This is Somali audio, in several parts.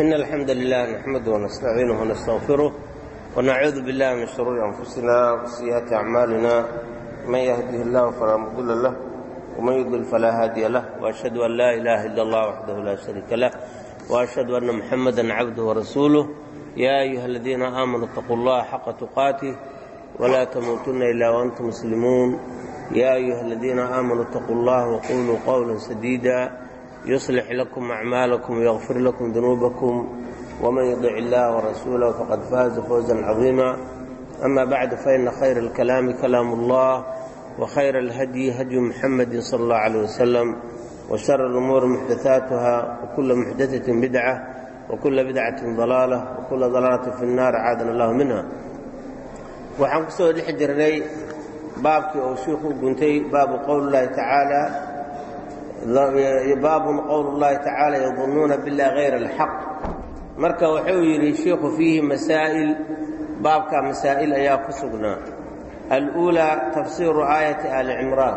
إن الحمد لله نحمده ونستعينه ونستغفره ونعوذ بالله من شرور أنفسنا وسيئات أعمالنا من يهده الله فلا مضل له ومن يضل فلا هادي له وأشهد أن لا إله إلا الله وحده لا شريك له وأشهد أن محمدا عبده ورسوله يا أيها الذين آمنوا اتقوا الله حق تقاته ولا تموتن إلا وأنتم مسلمون يا أيها الذين آمنوا اتقوا الله وقولوا قولا سديدا يصلح لكم أعمالكم ويغفر لكم ذنوبكم ومن يطع الله ورسوله فقد فاز فوزا عظيما أما بعد فإن خير الكلام كلام الله وخير الهدي هدي محمد صلى الله عليه وسلم وشر الأمور محدثاتها وكل محدثة بدعة وكل بدعة ضلالة وكل ضلالة في النار عاذنا الله منها waxaan ku soo dhex jirnay baabkii uu shiiku guntay baabu qowl llahi tacaala baabun qowl llahi tacaala yadunnuuna billahi hayra alxaq. Marka wuxuu yidhi shiikhu fiihi masaa'il. Baabka masaa'il ayaa ku sugnaa. Aluulaa tafsiiru aayati aali cimraan.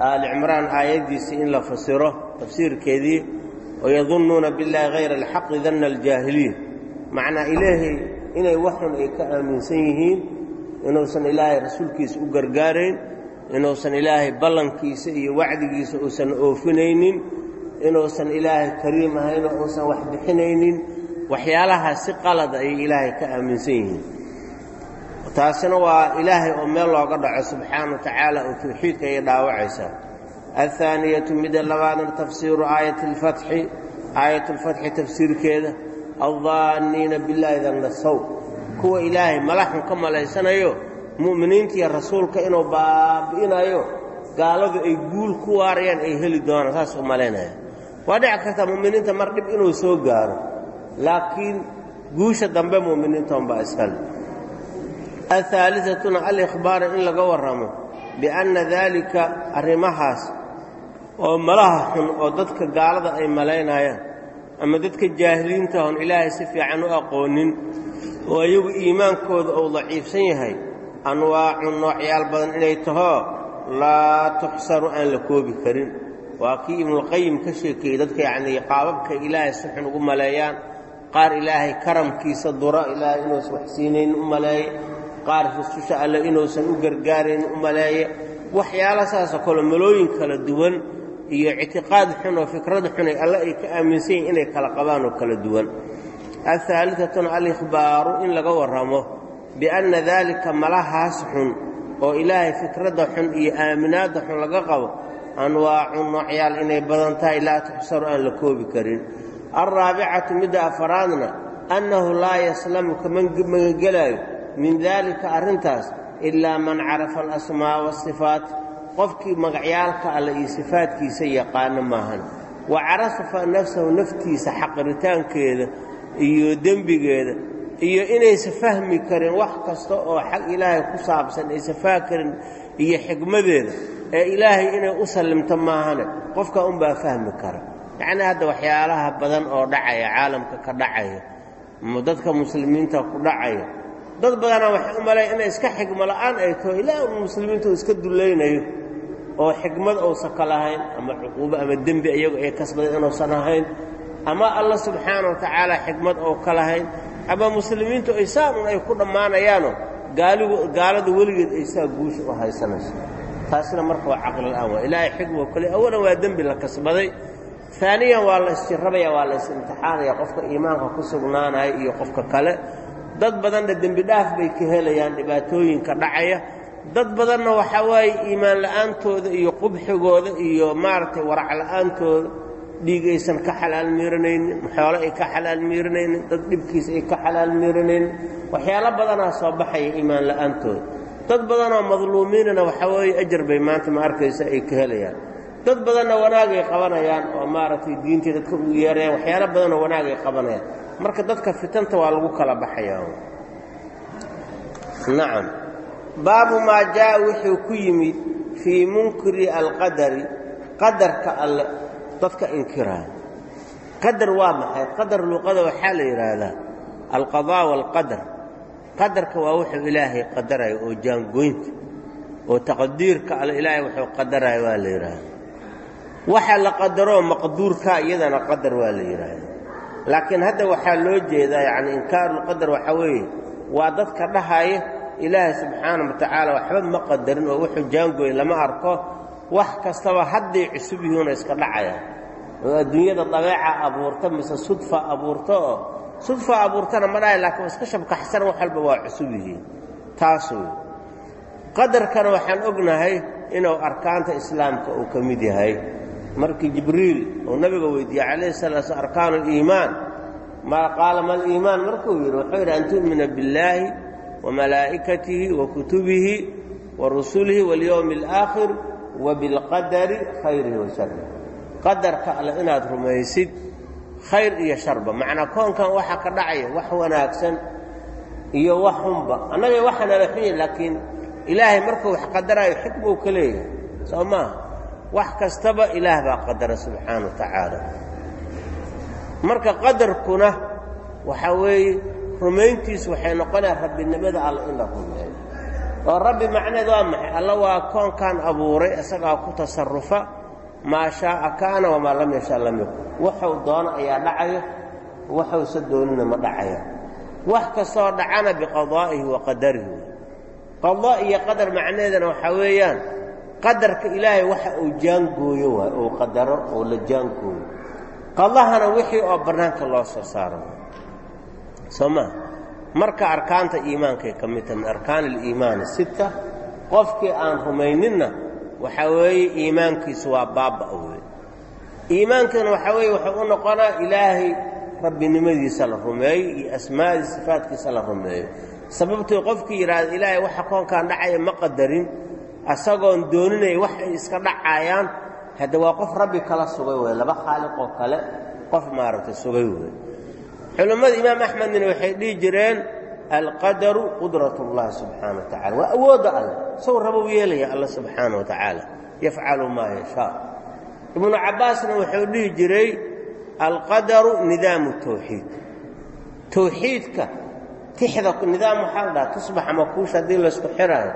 Aali cimraan aayaddiisii in la fasiro tafsiirkeedii wayadunnuuna billahi hayra alxaqi danna aljaahiliin. Macnaa ilaahay inay waxun ay ka aaminsan yihiin inuusan ilaahay rasuulkiisa u gargaarayn inuusan ilaahay ballankiisa iyo wacdigiisa uusan oofinaynin inuusan ilaahay kariim ahayn oo uusan wax bixinaynin waxyaalahaa si qalada ayay ilaahay ka aaminsan yihiin. Taasina waa ilaahay oo meel looga dhaco subxaana wa tacaala oo tawxiidka ayay dhaawacaysaa. Alhaaniyatu midda labaadna tafsiiru aayati alfatxi aayatulfatxi tafsiirkeeda aldaanniina billaahi danna sow kuwa ilaahay malaxun ka malaysanayo mu'miniintiiyo rasuulka inuu baabi'inayo gaaladu ay guul ku waarayaan ay heli doonaan saas u malaynaya waa dhici kartaa mu'miniinta mar dhib inuu soo gaaro laakiin guusha dambe mu'miniinta unbaa iskale alhaaliatuna alikhbaaru in laga warramo bianna daalika arrimahaas oo malaha xun oo dadka gaalada ay malaynayaan ama dadka jaahiliinta oon ilaahay si fiican u aqoonin oo iyagu iimaankooda uu daciifsan yahay anwaacun noocyaal badan inay tahoo laa tuxsaru aan la koobi karin waa kii ibnuulqayim ka sheekeeyey dadka yacnii qaababka ilaahay si xun ugu maleeyaan qaar ilaahay karamkiisa dura ilaahay inuusan wax siinaynin u maleeye qaar rususha alle inuusan u gargaaraynin u maleeye waxyaala saasoo kale malooyin kala duwan iyo ictiqaad xun oo fikrad xunay alle ay ka aaminsan yihiin inay kala qabaan oo kala duwan alhaaliatuna alikhbaaru in laga warramo bianna daalika malahaas xun oo ilaahay fikradda xun iyo aaminaadda xun laga qabo anwaacun noocyaal inay badan tahay laa tuxsaru aan la koobi karin alraabicatu midda afaraadna annahu laa yaslamu kama magangelaayo min daalika arrintaas ilaa man carafa alasmaa waasifaat qofkii magacyaalka alle iyo sifaadkiisa yaqaano maahan wa carafa nafsahu naftiisa xaqritaankeeda iyo dembigeeda iyo inaysa fahmi karin wax kasta oo xag ilaahay ku saabsan aysa karin iyo xikmadeeda ee ilaahay inay u sallimto maahane qofka unbaa fahmi kara. Yacnii hadda waxyaalaha badan oo dhacaya caalamka ka dhacaya dadka muslimiinta ku dhacaya dad badanaa waxay u malaya inay iska xigmo la'aan ay taho ilaa uu muslimiinta uu iska dullaynayo oo xikmad uusan ka lahayn ama cuquubo ama dembi iyagu ay kasbaday inuusan ahayn ama alla subxaana wa tacaala xikmad oo ka lahayn ama muslimiintu ay saaun ay ku dhammaanayaanoo gaalada weligeed ay saa guusha u haysanayso taasina marka waa caqlila'aan waa ilaahay xikmo kale awalan waa dembi la kasbaday. Aaniyan waa la isjirabaya waa la is-imtixaanaya. Qofka iimaanka ku sugnaanaya iyo qofka kale. Dad badanna dembi dhaaf bay ka helayaan dhibaatooyinka dhacaya. Dad badanna waxaa waaye iimaan la'aantooda iyo qubxigooda iyo maaragtay warac la'aantooda dhiig aysan ka xalaal miiranaynin xoolo ay ka xalaal miiranaynin dad dhibkiisa ay ka xalaal miiranaynin waxyaalo badanaa soo baxaya iimaan la'aantooda dad badanoo madluumiinana waxaa weeye ajar bay maanta ma arkaysa ay ka helayaan. Dad badanna wanaagay qabanayaan oo maaragtay diintii dadka ugu yeerayaan waxyaalo badanoo wanaagay qabanayaan. Marka dadka fitanta waa lagu kala baxayaa nacam. Baabu maa jaa'a wuxuu ku yimid fii munkiri alqadari qadarka alle dadka inkiraayo qadar waa maxay? Qadar luqada waxaa la yidhaahdaa alqadaa waalqadar qadarka waa wuxuu ilaahay qadarayo oo jaangoynta oo taqdiirka alle ilaahay wuxuu qadarayo waa la yidhaahdaa waxa la qadaroo maqduurkaa iyadana qadar waa la yidhaahdaa laakiin hadda waxaa loo jeedaa yacni inkaarulqadar waxaa weeye waa dadka dhahaya ilaahay subxaana wa tacaala waxba ma qadarin oo wuxuu jaangooy lama arko wax kastaba hadday cusub yihiinoo iska dhacayaan oo adduunyada dabeeca abuurta mise sudfa abuurta oo sudfa abuurtana ma dhahay laakiin iska shabkaxsan wax walba waa cusub yihiin. Taas wey qadarkana waxaan ognahay inuu arkaanta islaamka uu ka mid yahay. Markii jibriil uu nabiga weydiiyey calayhi salaa sl arkaanu aliimaan. Ma qaala ma aliimaan markuu yidhi wuxuu yidhi an tu'mina billaahi wa malaa'ikatihi wa kutubihi wa rusulihi waاlyowmi alaakhir wa bilqadari wa sharih qadarka alle inaad rumaysid khayr iyo sharba. Macnaa koonkan waxaa ka dhacaya wax wanaagsan iyo wax xunba annaga waxa nala xunya laakiin ilaahay markuu wax qadaraayo xikmuu ka leeyahay. Soo maaha wax kastaba ilaah baa qadara subxaana wa tacaala. Marka qadarkuna waxaa weeye rumayntiisu waxay noqonaya rabbinimada alla in la rumeeyo oo rabbi macneed waa maxay? Alla waa koonkan abuuray isagaa ku tasarufa maa shaaa kaana wamaa lam yasha lam yakun. Waxuu doono ayaa dhacaya waxuusa doonina ma dhacaya wax kastoo dhacana biqadaa'ihi wa qadarihi. Qadaa iyo qadar macnaheedana waxaa weeyaan qadarka ilaahay waxa uu jaangooyo waay uu qadaro oo la jaangooyo qadahana wixii oo bannaanka loo soo saaro. Soo maa marka arkaanta iimaankay ka mid tahay min arkaan aliimaani sitta qofkii aan rumayninna waxaa weeye iimaankiisu waa baaba' wey iimaankiina waxaa weeye wuxuu u noqonaa ilaahay rabbinimadiisa la rumeeyo iyo asmaadii sifaadkiisa la rumeeyo sababtuu qofkii yidhaahda ilaahay waxa koonkaan dhacaya ma qadarin asagoon dooninaya wax ay iska dhacayaan hadda waa qof rabbi kala sugay wey laba khaaliqoo kale qof maaragtay sugay wey culimmada imaam axmedna waxay dhihi jireen alqadaru qudrat اllahi subxaana wa tacala waa awoodda alle sow rabou yeelaya alla subxaana wa tacaala yafcalu maa yashaa. Ibnu cabbaasna wuxuu dhihi jiray alqadaru nidaamu tawxiid. Tawxiidka tixda nidaam waxaa la dhaha tusbax ama kuusha haddii laysku xiraayo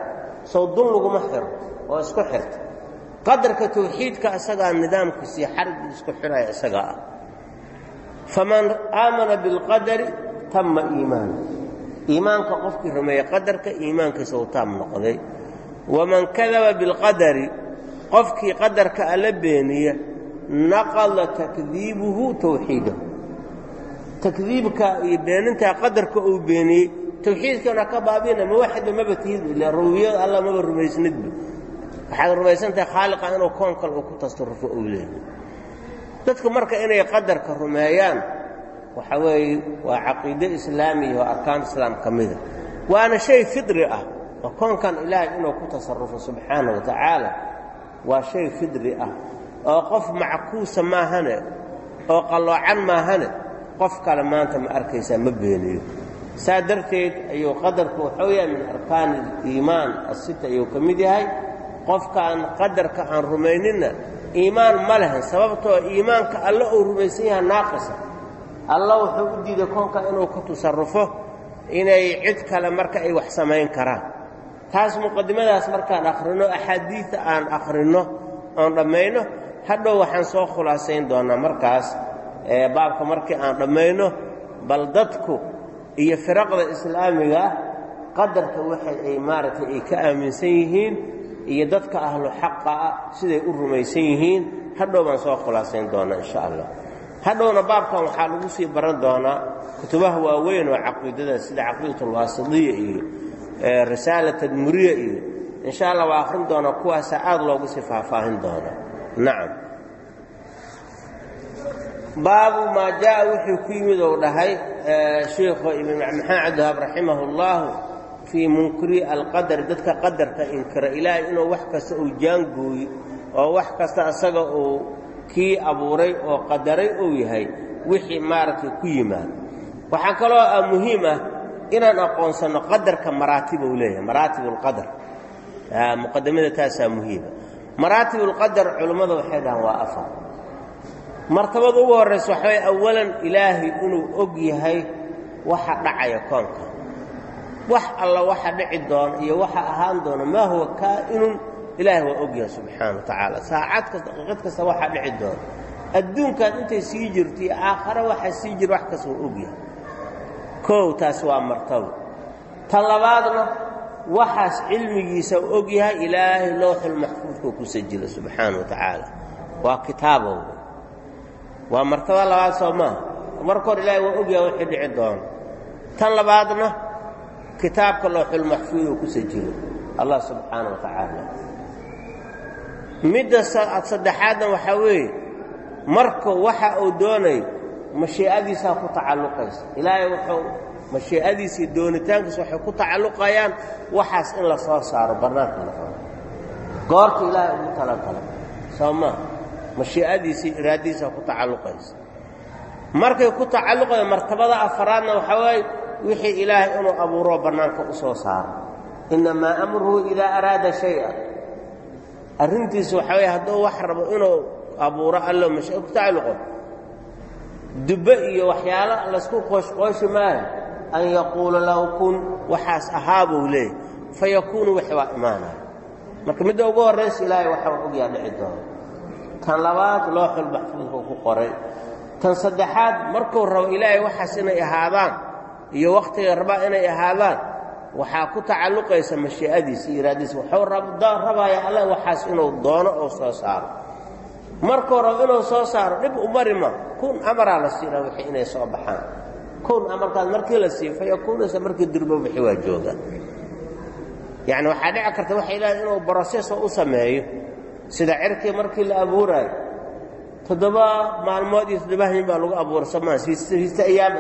sow dun laguma xiro oo isku xirta qadarka tawxiidka isagaa nidaamkiisiyo xariggii isku xiraya isagaa ah faman aamana bilqadari tamma iimaana iimaanka qofkii rumeeyey qadarka iimaankiisa uu taam noqday. Waman kadaba bilqadari qofkii qadarka alla beeniya naqada takdiibuhu tawxiidahu. Takdiibka iyo beenintaa qadarka uu beeniyey tawxiidkana ka baabina mawaxidba maba tihidba ila rububiyada alla maba rumaysnidba waxaad rumaysantahay khaaliqa inuu koon kale uu ku tasarufo uu leeyahy dadku marka inay qadarka rumeeyaan waxa weeye waa caqiide islaamiya oo arkaan islaam ka mida waana shay fidri ah. Oo koonkan ilaahay inuu ku tasarufo subxaana wa tacaala waa shay fidri ah. Oo qof mackuusa maahane oo qalloocan maahane qof kale maanta ma arkaysaa ma beeniyo. Saa darteed ayuu qadarku waxuu yahay min arkaani aliimaan asita ayuu ka mid yahay. Qofkaan qadarka aan rumayninna iimaan ma lehen sababtoo iimaanka alle uu rumaysan yaha naaqisa. Alla wuxuu u diiday koonka inuu ku tasarufo inay cid kale marka ay wax samayn karaan. Taas muqadimadaas markaan akhrino axaadiida aan akhrinno oon dhammayno hadhow waxaan soo khulaasayn doonnaa markaas baabka markii aan dhammayno bal dadku iyo firaqda islaamiga ah qadarka waxay ay maaragtay ay ka aaminsan yihiin iyo dadka ahlu xaqa ah siday u rumaysan yihiin hadhow baan soo khulaasayn doonnaa insha allah. Hadhowna baabkan waxaa lagu sii baran doonaa kutubaha waaweyn oo caqiidada sida caqiidatulwaasidiya iyo risaala tadmuriya iyo insha allah waa akhrin doonaa kuwaasa aad loogu sii faahfaahin doonaa. Nacam baabu maa jaa wuxuu ku yimid ou dhahay sheikhu ibn maxamed cabdihaab raximah اllahu fii munkiri alqadar dadka qadarka inkira ilaahay inuu wax kasta uu jaangooyo oo wax kasta asaga uu kii abuuray oo qadaray uu yahay wixii maaragtay ku yimaado waxaa kaloo ah muhiim ah inaan aqoonsanno qadarka maraatib uu leeyahay maraatib اlqadar muqadamada taasaa muhiima. Maraatib اlqadar culummada waxay dhahaan waa afar. Martabada ugu horraysa waxaway awalan ilaahay inuu og yahay waxa dhacaya koonka wax alla waxa dhici doona iyo waxa ahaan doona maa huwa kaa'inun ilaahay waa og yahay subxaana wa saacad kasta daqiiqad kasta waxa dhici doona adduunkan intay sii jirto iyo aakhare waxaa sii jira wax kastoo ogyahay koow taas waa martabo tan labaadna waxaas cilmigiisa u og yahay ilaahay lowxul maxfuudkoo ku sajila subxaana wa waa kitaabow waa martaba labaad soo maaha marka hor ilaahay waa og yahay wixii dhici doono tan labaadna kitaabka lowxul maxfuudoo ku sajilo allah subxaana wa tacaala midda saddexaadna waxaa weeye marka waxa uu doonayo mashii'adiisaa ku tacalluqaysa. Ilaahay wuxuu mashii'adiisii doonitaankiisa waxay ku tacalluqayaan waxaas in la soo saaro bannaanka qabo. Goorta ilaahay ugu talagalay soo maa mashii'adiisii iraadadiisaa ku tacalluqaysa. Markay ku tacalluqaya martabada afaraadna waxaa waaye wixii ilaahay inuu abuuroo bannaanka u soo saaro. Innamaa amruhu idaa araada shay'a. Arrintiisa waxaa weye hadduu wax rabo inuu abuuro allo mashiia ku tacalluqo. Dubbe iyo waxyaalo laysku qooshqooshi maayo. An yaquula lahu kun waxaas ahaabuu leeyay fa yakuunu wixii waa imaanaya. Marka midda ugu horraysa ilaahay waxaa ogyaa dhici doono tan labaad looxul maxfuudkuu ku qoray. Tan saddexaad markuu rabo ilaahay waxaas inay ahaadaan iyo wakhtiga rabaa inay ahaadaan waxaa ku tacalluqaysa mashii'adiisa iyo iraadadiisa wuxuu rabaaya alle waxaas inuu doono oo soo saaro. Markuu rabo inuu soo saaro dhib u marima kun amaraa la siina wixii inay soo baxaan. Kun amarkaas markii la siiyo fa yakuunaysa markii durbo wixii waa joogaan. Yacni waxaa dhici karta waxay leedahay inuu broseso u sameeyo. Sida cirkii markii la abuuraayo toddoba maalmood iyo toddoba hamin baa lagu abuura somaa sita ayaam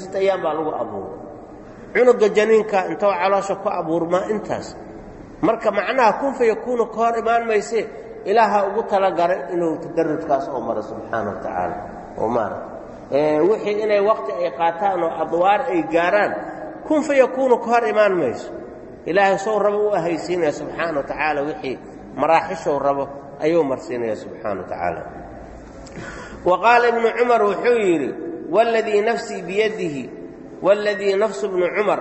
sita ayaam baa lagu abuura cunuga janiinka intoo caloosha ku abuurmaa intaas. Marka macnaha kun fa yakuunu ka hor imaan mayse ilaaha ugu talagalay inuu tadarujkaas oo maro subxaana wa tacaala. Oo maarata wixii inay wakti ay qaataan oo adwaar ay gaaraan kun fa yakuunu ka hor imaan mayso. Ilaahay sow rabo u ahaysiinaya subxaana wa tacaala wixii maraaxishow rabo ayuu marsiinaya subxaana wa tacaala wa qaala ibnu cumar wuxuu yidhi waladii nafsii biyadihi waladii nafsu bnu cumar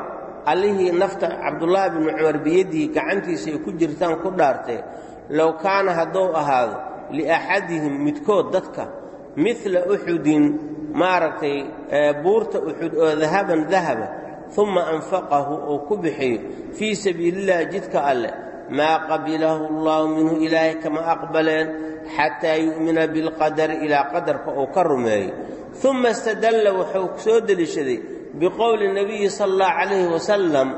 allihii nafta cabdullaahi bnu cumar biyadihi gacantiisa ay ku jirtaan ku dhaartee low kaana hadduu ahaado liaxadihim midkood dadka midla uxudin maaragtay buurta uxud oo dahaban dahaba uma anfaqahu oo ku bixiyo fii sabiilillahi jidka alleh maa qabilahu allahu minhu ilaahay kama aqbaleen xataa yu'mina bilqadari ilaa qadarka uu ka rumeeyo uma istadalla wuxuu soo deliishaday biqowli nebiyi sala allahu calayhi wasalam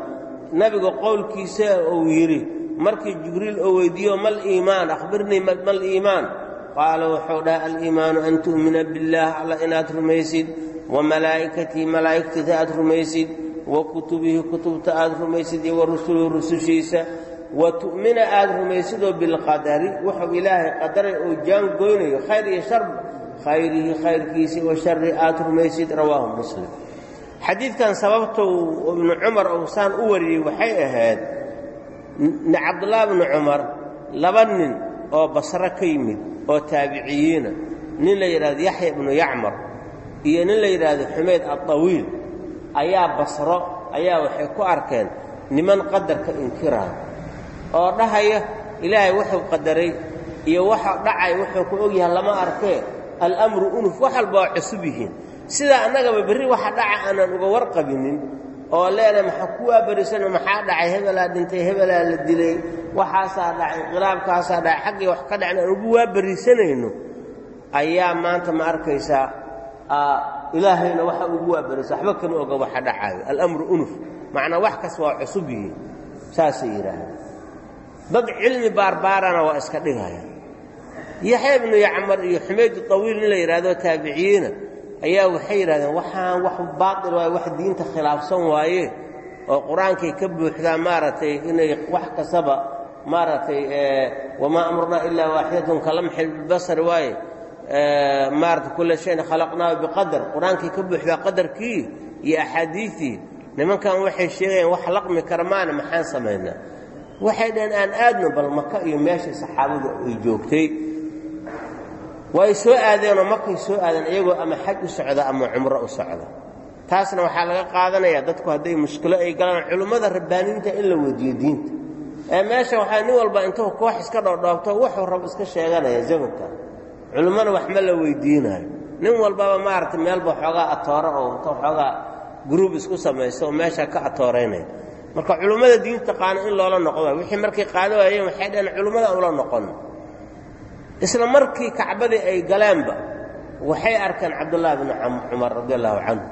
nabiga qowlkiisa uu yidhi markii jibriil oo weydiiyo mal iimaan akhbirnii mal iimaan. Qaala wuxuu dhahay aliimaanu an tu'mina billaah alla inaad rumaysid wa malaa'ikatii malaa'igtiisa aad rumaysid wa kutubihi kutubta aad rumaysid iyo wa rusulihi rusushiisa wa tu'mina aad rumaysidoo bilqadari. Wuxuu ilaahay qadaray oo jaangoynayo khayr iyo shar khayrihi khayrkiisii wa shari aad rumaysid rawaahu muslim. Xadiidkan sababtou ibnu cumar uu saan u wariyey waxay ahayd cabdullaahi bnu cumar laba nin oo basro ka yimid oo taabiciyiina nin la yidhahdo yaxya ibnu yacmar iyo nin la yidhaahdo xumayd addawiil ayaa basro ayaa waxay ku arkeen niman qadarka inkiraayo oo dhahaya ilaahay wuxuu qadaray iyo waxa dhacay wuxuu ku ogyahay lama arkee alamru unuf wax walba waa cusub yihiin. Sidaa annagaba berri waxa dhaca aanan uga warqabinin oo leena maxaa ku waabarisano maxaa dhacay hebelaa dhintay hebelaa la dilay waxaasaa dhacay inqilaabkaasaa dhacay xaggii wax ka dhacin aan ugu waabarisanayno ayaa maanta ma arkaysaa ilaahayna waxa ugu waabarisa waxba kama oga waxa dhacaayo. Alamru unuf macnaa wax kas waa cusub yihiin saasay yidhaahdeen dad cilmi baarbaarana waa iska dhigaya. Yaxya ibnu yacmar iyo xumayd tawiil in la yidhahdo taabiciyiina ayaa waxay yidhahdeen waxaan wax baatil waaye wax diinta khilaafsan waaye oo qur'aankay ka buuxdaa maaragtay inay wax kastaba maaragtay wamaa amrunaa ilaa waaxidatun kalamxi bilbasar waaye maarata kulla shayin khalaqnaahu biqadar. Qur'aankay ka buuxdaa qadarkii iyo axaadiidii nimankan waxay sheegayaan wax laqmi kara maana maxaan samaynaa waxay dhaheen aan aadno bal maka iyo meeshai saxaabadu ay joogtay. Way soo aadeenoo markay soo aadeen iyagoo ama xaj u socda ama cumro u socda. Taasna waxaa laga qaadanayaa dadku hadday mushkilo ay galaan culimmada rabbaaniinta in la wediyo diinta. Ee meesha waxaa nin walba intuu koox iska dhoodhoobto wuxuu rabo iska sheeganaya zamanka culimmana wax ma la weydiinayo nin walbaba maaragtay meelba xoogaa atooro oo inta xoogaa gruub isku samaysto oo meesha ka atooraynaya marka culimmada diinta qaana in loola noqdo wixii markay qaado waayeen waxay dhaheen culimmada ula noqon. Isla markii kacbadii ay galeenba waxay arkeen cabdullaahi bni cumar radi allahu canhu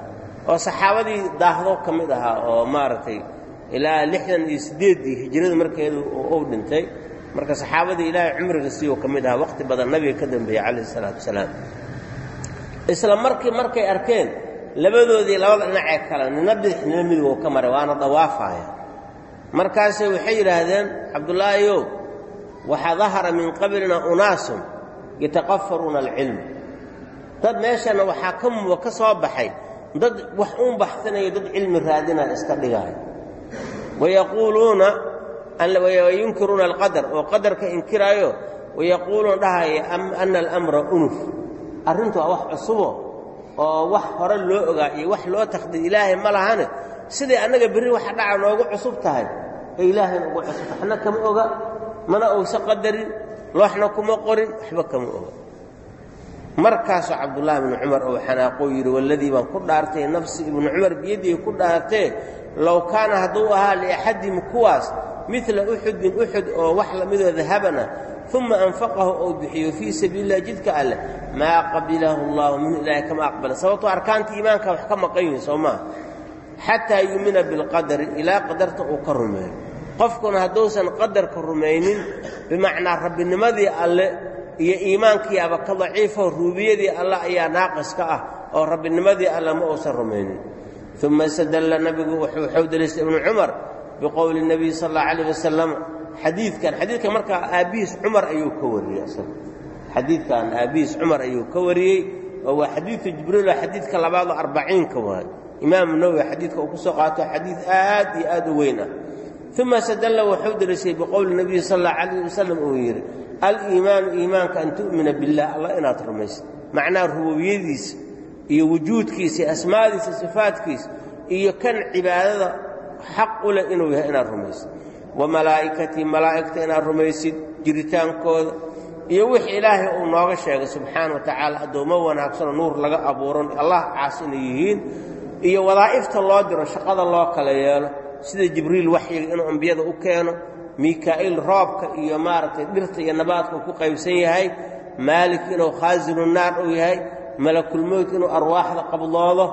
oo saxaabadii daahdo ka mid ahaa oo maaragtay ilaa lixdan iyo siddeeddii hijrada markeedu uu dhintay. Marka saxaabadii ilaahay cumriga siiyuu ka mid ahaa waqti badan nabiga ka dambeeyey calayhi isalaatu wasalaam. Isla markii markay arkeen labadoodii labada dhinacee kale nina bidix nina midig oo ka maray waana dawaafaya markaase waxay yidhaahdeen cabdullaahiyow waxaa dahara min qablina unaasun yataqafaruuna alcilm. Dad meeshana waxaa ka muba ka soo baxay. Dad wax uun baxsanayo dad cilmi raadinaa iska dhigaayo wayaquuluuna wayunkiruuna alqadar oo qadarka inkiraayo wayaquuluuna dhahaya ana alamra unuf. Arrintu waa wax cusubo oo wax hore loo ogaa iyo wax loo takhdiid ilaahay ma lahane siday annaga berri waxa dhaca noogu cusub tahay ee ilaahayna ugu cusub waxna kama oga mana owsa qadarin looxna kuma qorin waxba kama oga. Markaasuu cabdullaahi bnu cumar oo xanaaquu yidhi waladii baan ku dhaartay nafsi ibnu cumar biyadii ku dhaartee low kaana hadduu ahaa liaxadihim kuwaas midla uxudin uxud oo wax lamidoo dahabana uma anfaqahu ou bixiyo fii sabiili lah jidka alleh maa qabilahu allahu minhu ilaahay kama aqbala. Sababtoo arkaanta iimaanka wax ka maqan yihiin soo maaha xataa yuumina bilqadari ilaa qadarta uu ka rumeeyo. Qofkuna hadduusan qadarka rumaynin bimacnaa rabbinimadii alle iyo iimaankiiaba ka daciifo ruubiyadii alle ayaa naaqis ka ah oo rabbinimadii alle ma uusan rumaynin. Uma istadalla nabigu wuxuu daliistay ibnu cumar biqowli nebiy sal allahu calayh wasalam xadiidkan xadiidkan markaa aabbihiis cumar ayuu ka wariyey isaga xadiidkan aabbihiis cumar ayuu ka wariyey oo waa jibriil oo xadiidka labaadoo arbaciinka waay imaamu nawowi xadiidka uu ku soo qaato xadiid aad iyo aad u weyn ah. Uma stadalla wuxuu daliishay biqowli nebiyi sal allahu calayh wasalam uu yidhi aliimaanu iimaanka an tu'mina billah allah inaad rumaysid macnaha rububiyadiisa iyo wujuudkiisa iyo asmaadiisa sifaadkiisa iyo kan cibaadada xaq u leh inuu yahay inaad rumaysid. Wa malaa'ikatii malaa'igta inaad rumaysid jiritaankooda iyo wixii ilaahay uu nooga sheegay subxaana wa tacaala addoommo wanaagsanoo nuur laga abuuran allah caas inay yihiin iyo wadaa'ifta loo diro shaqada loo kala yeelo sida jibriil waxyiga inuu ambiyada u keeno miika'iil roobka iyo maaragtay dhirta iyo nabaadka uu ku qaybsan yahay maalik inuu khaasinu naar uu yahay malakulmowt inuu arwaaxda qabdoodo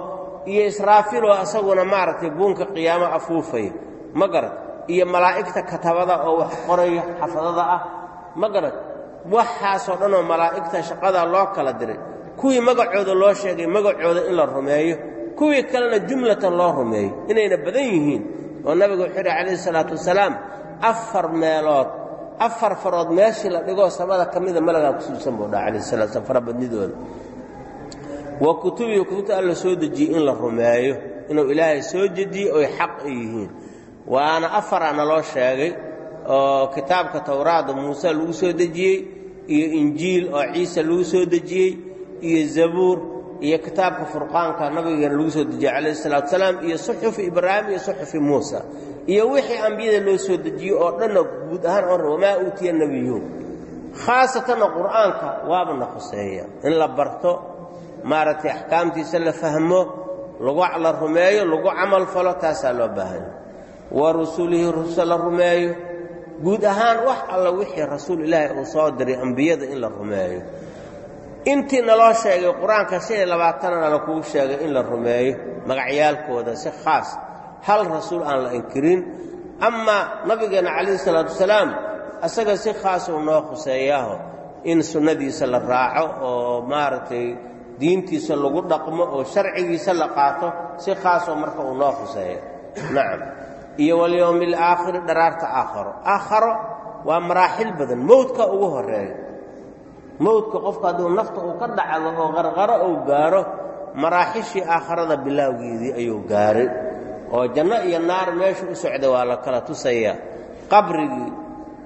iyo israafiloo asaguna maaragtay buunka qiyaamo afuufaya. Ma garad? Iyo malaa'igta katabada oo wax qoraya xafadada ah. Ma garad? Waxaasoo dhanoo malaa'igta shaqada loo kala diray. Kuwii magacooda loo sheegay magacooda in la rumeeyo kuwii kalena jumlatan loo rumeeyo inayna badan yihiin oo nabigu wuxuu yidhi calayhi salaatu wasalaam afar meelood afar farood meeshii la dhigoo samada ka mida malagaa kusuubsan buu dhaha calayhi salatu slam farabadnidooda wa kutubii kutubta alla soo dejiyey in la rumeeyo inuu ilaahay soo dejiyey oy xaq yihiin. Waana afaraa naloo sheegay oo kitaabka towraada muuse lagu soo dejiyey iyo injiil oo ciise lagu soo dejiyey iyo zabuur iyo kitaabka furqaanka nabigeena lagu soo dejiyey calayhi salatu wasalaam iyo suxufi ibraahim iyo suxufi muusa iyo wixii ambiyada loo soo dejiyey oo dhanna guud ahaan oo wamaa uutiya nebiyuun khaasatanna qur'aanka waaba na khuseeya in la barto maaragtay axkaamtiisa la fahmo lagu la rumeeyo lagu camal falo taasaa loo baahanya wa rusulihi rusul la rumeeyo. Guud ahaan wax alla wixii rasuul ilaahay uu soo diray ambiyada in la rumeeyo intii naloo sheegay qur'aanka shan labaatanana lakugu sheegay in la rumeeyo magacyaalkooda si khaas hal rasuul aan la inkirin. Amaa nabigeenna calayhi salaatu wasalaam asaga si khaasuu noo khuseeyaaho in sunnadiisa la raaco oo maaragtay diintiisa lagu dhaqmo oo sharcigiisa la qaato si khaasoo marka uu noo khuseeyo. Nacam iyo walyowmi alaakhiri dharaarta aakharo. Aakharo waa maraaxil badan mowdka ugu horreeya mowdka qofku hadduu nafta uu ka dhacdo oo qarqaro uu gaaro maraaxishii aakharada bilaawgeedii ayuu gaaray. Oo janno iyo naar meeshu u socda waa la kala tusayaa. Qabrigii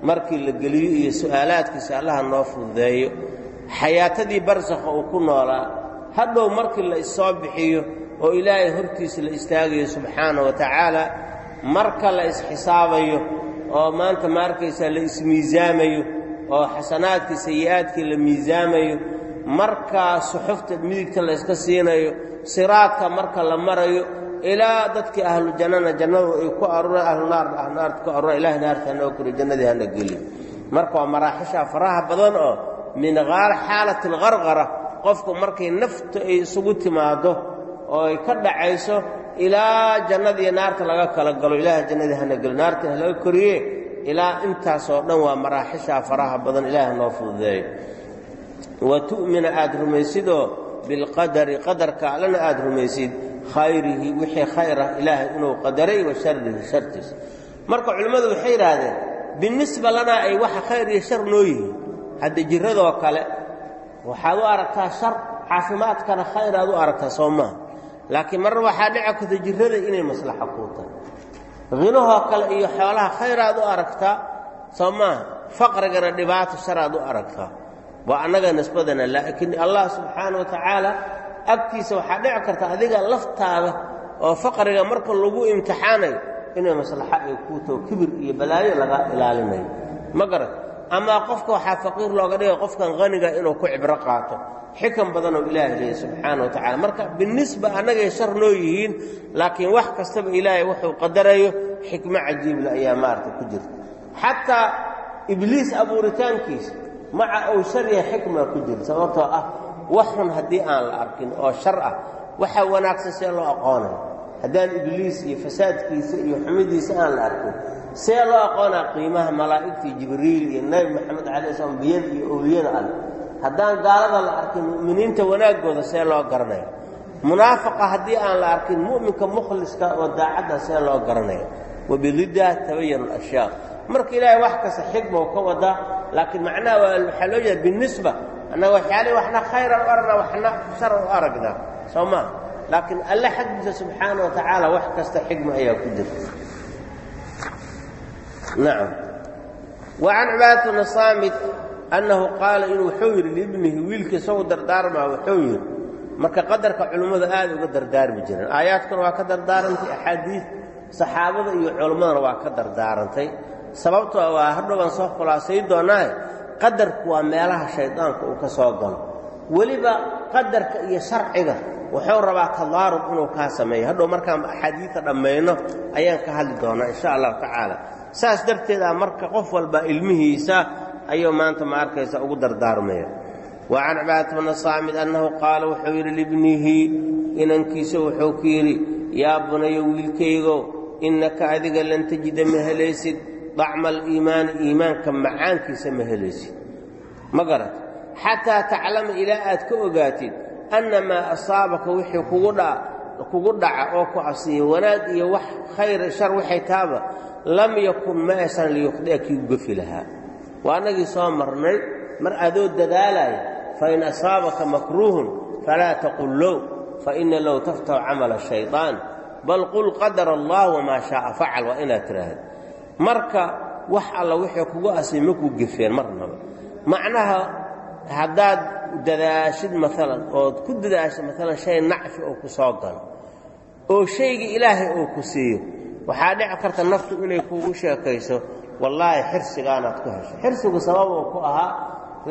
markii la geliyo iyo su'aalaadkiisa allaha noo fududeeyo xayaatadii barsakha uu ku noolaa hadhow markii la issoo bixiyo oo ilaahay hortiisa la istaagayo subxaana wa tacaala marka la isxisaabayo oo maanta ma arkaysaa la ismiisaamayo oo xasanaadkii sayi'aadkii la miisaamayo markaa suxufta midigta la yska siinayo siraadka marka la marayo ilaa dadkii ahlu jannana jannadu ay ku aruura ahlu naarna ahlu naarta ku aruura ilahay naarta hanoo koriyo jannadii hana geliyo marka waa maraaxisha faraha badan oo min xaalati alqarqara qofku markay naftu ay isugu timaado oo ay ka dhacayso ilaa jannadiiyo naarta laga kala galo ilahay jannadii hana geliyo naarta halaga koriye ilaa intaasoo dhan waa maraaxisha faraha badan ilaah noo fududeeyo wa tu'mina aad rumaysidoo bilqadari qadarka allana aad rumaysid khayrihi wixii khayr ah ilaahay inuu qadaray wa sharihi shartiisa. Marka culimmadu waxay yidhaahdeen binisba lanaa ay waxa khayr iyo shar noo yihiin. Hadda jiradoo kale waxaad u aragtaa shar caafimaadkana khayr aad u aragtaa soo maaha laakiin marna waxaa dhici karta jirada inay maslaxo kuu tahay hinahoo kale iyo xoolaha khayr aad u aragtaa soo maaha faqrigana dhibaato shar aad u aragtaa waa annaga nisbadana laakiin allah subxaana wa tacaala agtiisa waxaa dhici karta adiga laftaada oo faqriga marka lagu imtixaanayo inay maslaxo ay kuu taho kibir iyo balaayo laga ilaalinayo. Ma garan amaa qofka waxaa faqiir looga dhigay qofkan haniga inuu ku cibro qaato. Xikan badanoo ilaahay leeyay subxaana wa tacala marka binisba annagay shar noo yihiin laakiin wax kastaba ilaahay wuxuu qadarayo xikmo cajiible ayaa maarata ku jirta. Xataa ibliis abuuritaankiisa maca uu shar yahay xikmaa ku jirta sababtoo ah wax xun haddii aan la arkin oo shar ah waxaa wanaagsan see loo aqoonayo haddaan ibliis iyo fasaadkiisa iyo xumidiisa aan la arkin see loo aqoonaa qiimaha malaa'igtii jibriil iyo nebi maxamed cala slam ambiyada iyo owliyada alle haddaan gaalada la arkin mu'miniinta wanaaggooda see loo garanaya munaafaqa haddii aan la arkin mu'minka mukhliska oo daacadda see loo garanaya wabiliddaa tabayanu alashyaa marka ilaahay wax kasta xigma u ka wadaa laakiin macnaha waxaa loo jeeda binisba. Annaga waxyaalihii waxna khayran u aragnaa waxna sharan u aragnaa soo maa laakiin alle xaggiisa subxaana wa tacaala wax kasta xigma ayaa ku jirta nacam wa can cibaadati saamit annahu qaala inuu wuxuu yidhi liibnihi wiilkii isagu dardaarmaa wuxuu yidhi marka qadarka culimmadu aad uga dardaarmi jireen. Aayaadkuna waa ka dardaarantay axaadiid saxaabada iyo culimmadana waa ka dardaarantay. Sababtoo waa hadhowaan soo khulaasay doonnaaye qadarku waa meelaha shaydaanka uu ka soo galo. Weliba qadarka iyo sharciga wuxuu rabaa tadaarub inuu kaa sameeyo. Hadhow markaan axaadiidta dhammayno ayaan ka hadli doonaa insha allahu tacaala. Saas darteedaa marka qof walba ilmihiisa ayuu maanta ma arkaysa ugu dardaarmaya. Wa can cibaadata bna saamid annahu qaala wuxuu yidhi libnihi inankiisa wuxuu ku yidhi yaa bunayo wiilkaygo innaka adiga lan tajida ma helaysid dacma aliimaani iimaanka macaankiisa ma helaysid. Ma garat xataa taclama ilaa aad ka ogaatid anna maa asaabaka wixii kugu dhaca oo ku asiiya wanaag iyo wax khayr shar waxay taaba lam yakun ma aysan liyukhdi'a kii ugafi lahaa. Waa annagii soo marnay mar adoo dadaalaya fain asaabaka makruuhun falaa taqul low faina low taftahu camala shayطaan bal qul qadara allah wamaa shaaa facal waa inaad tidhaahda marka wax alla wixii kugu asiy makuu gefeen marnaba. Macnaha haddaad dadaashid maalan ood ku dadaashid maalan shay nacfi oo ku soo galo oo shaygii ilaahay oo ku siiyo waxaa dhici karta naftu inay kuugu sheekayso wallaahi xirsigaanaad ku hesho. Xirsigu sabab oo ku ahaa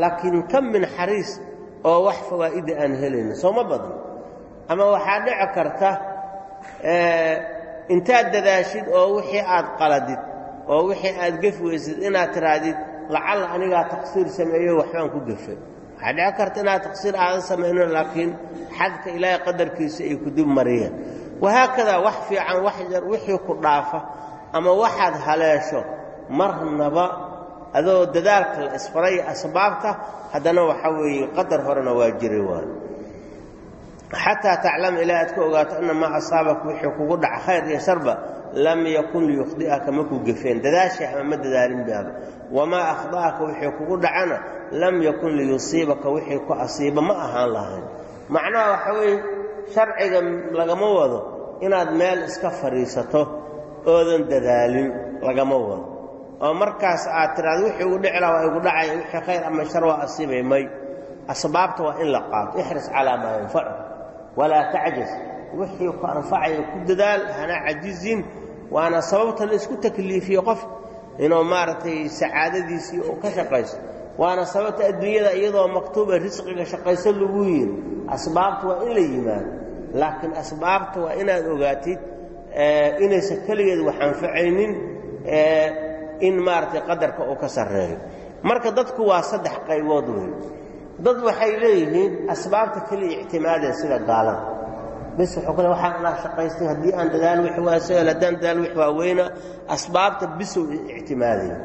laakiin ka min xariis oo wax fawaa'ida aan helayno sooma badno ama waxaa dhici karta intaad dadaashid oo wixii aad qaladid oo wixii aad gefi weysid inaad tidhaahdid lacalla anigaa taqsiir sameeyo waxbaan ku gefay waxaa dhici karta inaad taqsiir aadan samayno laakiin xadka ilaahay qadarkiisa ay ku dib mariyeen. Wahaakadaa wax fiican wax yar wixii ku dhaafa ama waxaad haleesho marnaba adoo dadaalka la isfaray asbaabta haddana waxa weeye qadar horena waa jiray waay. Xataa taclama ilaa aad ka ogaato anna maa asaabaka wixii kugu dhaca khayr iyo sharba lam yakun liyukhdi'aka makuu gefeen dadaashay ama ma dadaalin baaba wamaa akhda'aka wixii kugu dhacana lam yakun liyusiibaka wixii ku asiiba ma ahaan lahayn macnaha waxa weeye sharciga lagama wado inaad meel iska fadhiisato oodan dadaalin lagama wado oo markaas aad tidhaado wixii ugu dhici laha waa igu dhacaya wixii khayr ama shar waa asiibay may asbaabta waa in la qaato ixris calaa maa yanfacu walaa tacjaz wixii ku anfacaya ku dadaal hana cajizin waana sababta la isku takliifiye qof inuu maaragtay sacaadadiisii uu ka shaqayso waana sababta adduunyada iyadoo maktuuba risqiga shaqayso lagu yiri asbaabta waa in la yimaado laakiin asbaabta waa inaad ogaatid inaysan keligeed wax anfacaynin in maaragtay qadarka uu ka sarreeyo. Marka dadku waa saddex qaybood wey dad waxay leeyihiin asbaabta keliya ictimaadeen sida gaalada wuxuu kale waxaan anaa shaqaystay haddii aan dadaal wix waa sahel haddaan dadaal wix waa weyna asbaabta bisow ictimaadaya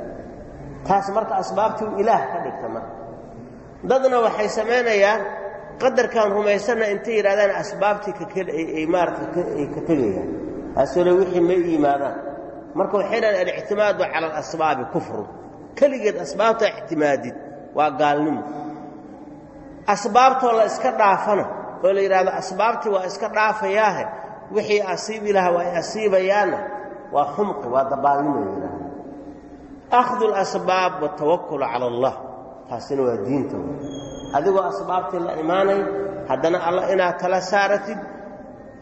taas marka asbaabtii u ilaah ka dhigta marka dadna waxay samaynayaan qadarkaan rumaysanna intay yidhahdaan asbaabtii kaay maarata ay ka tegayaan. Taasole wixii may yimaadaan. Marka waxay alictimaadu cala alasbaabi kufrun. Keligeed asbaabta ictimaadid waa gaalnimo. Asbaabtoo la iska dhaafana oo la yidhahdo asbaabtii waa iska dhaafayaahe. Wixii asiibi lahaa waa ay asiibayaanna waa xumqi waa dabaalnimo yidhaahda akhdu lasbaab watawakulu cala allah. Taasina waa diinta. Wey adigoo asbaabtii la imaanay haddana alla inaad tala saaratid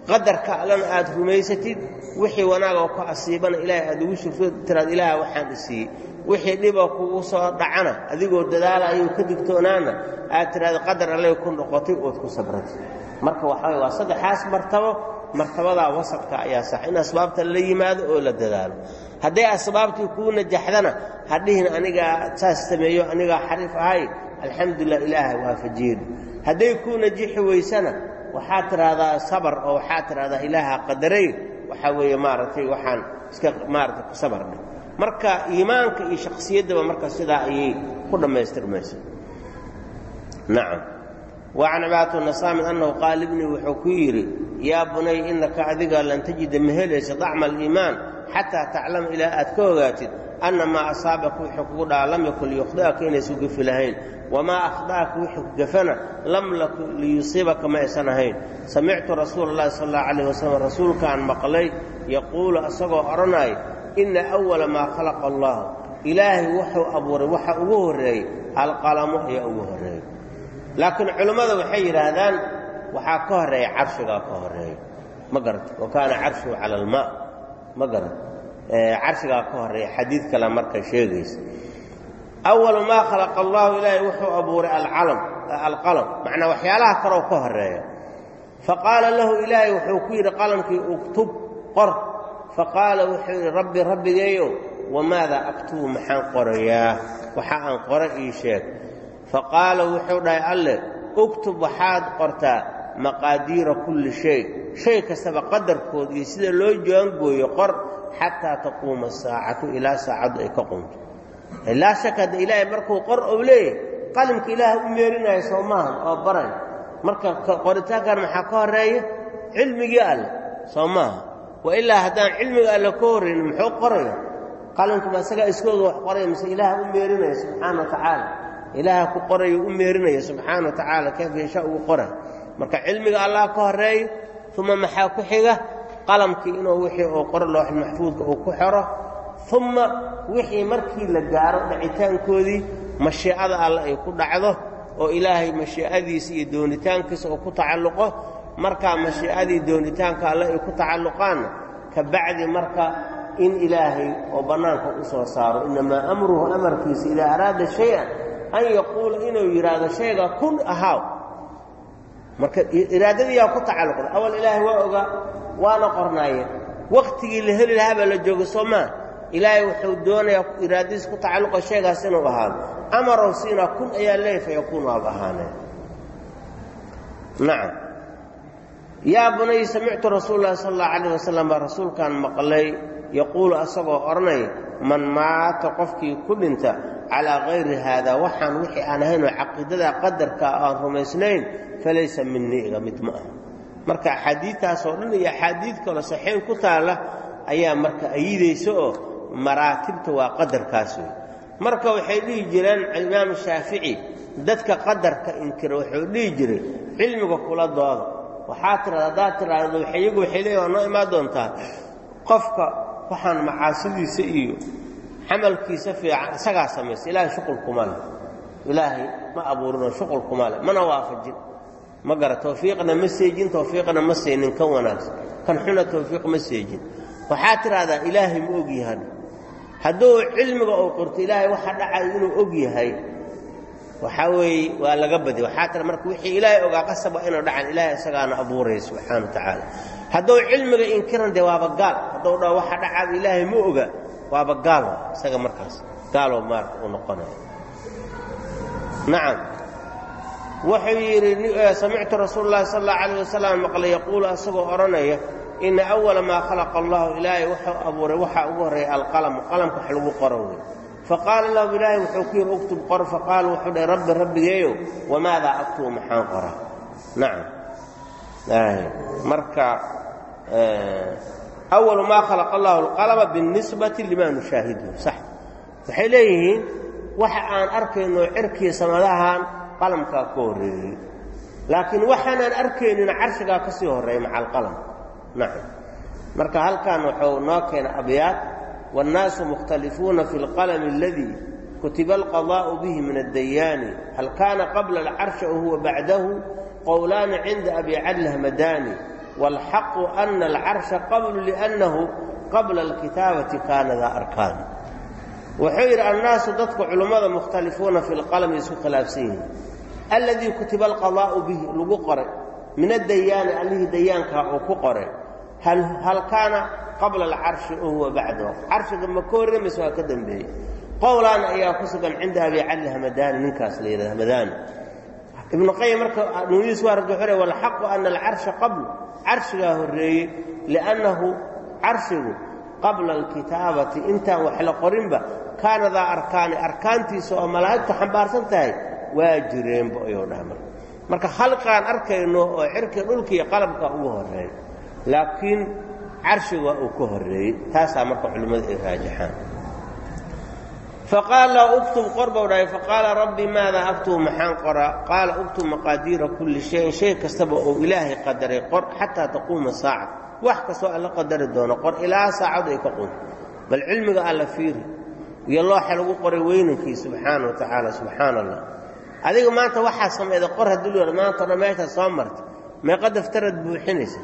qadarka allana aad rumaysatid wixii wanaagoo ku asiibana ilaahay aad ugu shurto tiraad ilaaha waxaan isiiyey wixii dhiboo kugu soo dhacana adigoo dadaalaayou ka digtoonaana aad tidhahda qadar allay ku noqotay ood ku sabratid marka waxaa waa saddexaas martabo martabadaa wasadka ayaa sax. In asbaabta la yimaado oo la dadaalo. Hadday asbaabtii kuu najaxdana hadhihin anigaa saas sameeyo anigaa xariif ahay alxamdulilah ilaaha waafajiyedu hadday kuu najixi weysana waxaad tidhaahdaa sabar oo waxaad tidhahdaa ilaaha qadaray waxaa weeye maaragtay waxaan iska maaragtay ku sabardha marka iimaanka iyo shakhsiyaddaba marka sidaa ayay ku dhammaystirmaysa nacam. Wacan cibaadatu nasaamin annahu qaal ibnii wuxuu ku yidhi yaa bunay innaka adiga lan tajida ma helaysa dacma aliimaan xataa taclama ilaa aad ka ogaatid anna maa asaabaka wixii kugu dhaca lam yakun liyukhdi'aka inaysu gefi lahayn wamaa akhda'aka ku gafana lam lakun liyusiibaka ma aysan ahayn. Samictu rasuula allahi sal allahu calayh wasalam rasuulkaan maqlay yaquulu isagoo odhanaya inna awala maa khalaqa allah. Ilaahay wuxuu abuuray waxa ugu horreeyey alqalamu ayaa ugu horreeyey laakiin culimmada waxay yidhaahdaan waxaa ka horreeya carshigaa ka horreeya ma garata wa kaana carshuhu cala almaa ma garat carshigaa ka horreeya xadiid kale marka sheegaysa. Awalu maa khalaqa allahu ilaahay wuxuu abuuray alcalam alqalam. Macnaa waxyaalaha kaloo ka horreeya. Faqaala lahu ilaahay wuxuu ku yidhi qalamkii uktub qor faqaala wuxuu yidhi rabbi rabbigeeyow wamaadaa aktubu? Maxaan qorayaa. Waxa aan qora ii sheeg. Faqaala wuxuu dhahay alle uktub waxaad qortaa maqaadiira kulli shay. Shay kastaba qadarkood iyo sida loo jaangooyo qor xataa taquuma saacatu ilaa saacaddu ay ka qunto. Laa shaka hadda ilaahay markuu qor ou leeyahy qalimka ilaaha u meerinaya soo maahan oo baray marka qoritaankan maxaa ka horreeya cilmigii alle soo maaha wa ilaa haddaan cilmiga alle ka horraynin muxuu qoraya? Qalimkama isagaa iskooda wax qoraya mise ilaaha u meerinaya subxaana wa tacaala. Ilaaha ku qorayo u meerinaya subxaana wa tacaala kayfa yashaa ugu qora? Marka cilmiga allah ka horreeyo uma maxaa ku xiga? Qalamkii inuu wixii uu qoro looxil maxfuudka uu ku xero uma wixii markii la gaaro dhacitaankoodii mashiicada alle ay ku dhacdo oo ilaahay mashiicadiisa iyo doonitaankiisa uu ku tacalluqo markaa mashiicadii doonitaanka alle ay ku tacalluqaanna ka bacdi marka in ilaahay oo bannaanka u soo saaro. Innamaa amruhu amarkiisa idaa araada shay-an an yaquula inuu yidhaahdo shayga kun ahaaw. Marka iraadadiiyaa ku tacalluqda awal ilaahay waa ogaa waana qornaayeen wakhtigii la heli lahaa baa la jooga soo maa ilaahay wuxuu doonayaa iraadadiis ku tacalluqa shaygaas inuu ahaado. Amarow siinaa kun ayaa leey fa yakuunu aaba ahaaneen nacam yaa bunay samictu rasuul lahi sala allahu calayh wasalam baa rasuulkaan maqlay yaquulu asagoo odhanaya man maata qofkii ku dhinta calaa kayri haada waxaan wixii aan ahaynoo caqiidada qadarka aan rumaysnayn falaysa minii iga mid ma aha. Marka axaadiidtaasoo dhan iyo axaadiid kaloo saxiix ku taalla ayaa marka ayidaysa oo maraatibta waa qadarkaas wey marka waxay dhihi jireen imaamu shaafici dadka qadarka inkira wuxuu dhihi jiray cilmiga kula dooda waxaa tirada haddaad tiraahdo iyagu waxay leeyihiin waa noo imaan doontaa? Qofka waxaan macaasidiisa iyo camalkiisa fiican isagaa samaysa ilaahay shuqul kuma leh. Ilaahay ma abuurinoo shuqul kuma leh. Mana waafajin. Ma gara tawfiiqna ma seejin tawfiiqna ma saynin kan wanaagsan. Kan xuna tawfiiq ma seejin. Waxaa tidhaahdaa ilaahay ma og yahan hadduu cilmiga uu qorto ilaahay waxa dhacayo inuu og yahay waxaa weeye waa laga badi. Waxaa tira marka wixii ilaahay ogaa qasaba inuu dhacan ilaahay isagaana abuuraya subxaana wa tacaala hadduu cilmiga inkiran dee waaba gaal. Hadduu dha waxa dhacaaba ilaahay ma oga waaba gaal. Isaga markaas gaaloo maarata uu noqonaya nacam wuxuu yidhi samictu rasuul lahi sal allau alayh wasalam maqlay yaquulu asagoo odhanaya ina awala maa khalaqa allahu ilaahay wuxuu abuuray waxaa ugu horreeya alqalamu qalamka wax lagu qoro wey faqaala lahu ilaahay wuxuu ku yidhi uktub qor faqaala wuxuu dhahay rabbi rabbigeeyo wamaadaa aktubu maxaan qoraa nacam marka awalu maa khalaqa allahu alqalama binisbati limaa nushaahidu sax waxay leeyihiin waxa aan arkayno cirkii samadahan qalamkaa ka horreeyey laakiin waxaanaan arkaynin carshigaa ka sii horreeya maca alqalam nacam marka halkan wuxuu noo keena abyaad waannaasu mukhtalifuuna fi alqalami aladii kutiba alqadaa'u bihi min addayaani hal kaana qabla alcarshi o huwa bacdahu qowlaani cinda abi cadl hamadani wاlxaqu ana alcarsha qablu liأnnahu qabla alkitaabati kaana daa arkaan wuxuu yidhi annaasu dadku culummada mukhtalifuuna fi lqalami isku khilaafsan yihiin alladii kutiba alqadaa'u bihi lagu qoray min addayaani allihii dayaankaa uu ku qoray hal kaana qabla alcarshi o huwa carshiga ma ka horre waa ka dambeeyey qowlaan ayaa ku sugan cinda abi cadli hamadani ninkaas la yidhahda hamadani ibnu qayim marka nuunidiis waa ragga xure walxaqu ana alcarsha qablu. Carshigaa horreeyey liannahu carshigu qabla alkitaabati intaan wax la qorinba kaana daa arkaani arkaantiisa oo malaa'igtu xambaarsan tahay waa jireenba ayuu dhaha marka. Marka khalqaan arkayno oo cirka dhulkiiyo qalabka ugu horreeya. Laakiin carshiga uu ka horreeyey taasaa marka culimmadu ay raajaxaan. Faqaala uktub qor bau dhahay. Faqaala rabbi maadaa aktubu maxaan qoraa? Qaala uktub maqaadiira kulli shayin. Shay kastaba uu ilaahay qadaray qor xataa taquuma saaca wax kastoo alla qadari doono qor ilaa saacadu ay ka qunto bal cilmiga alla fiiri iyo looxa lagu qoray weynankiii subxaana wa tacaala subxaana allah adiga maanta waxaa samayda qor haddii lu maanta o dhan meeshaa soo marta. Meeqa daftaraad buuxinaysa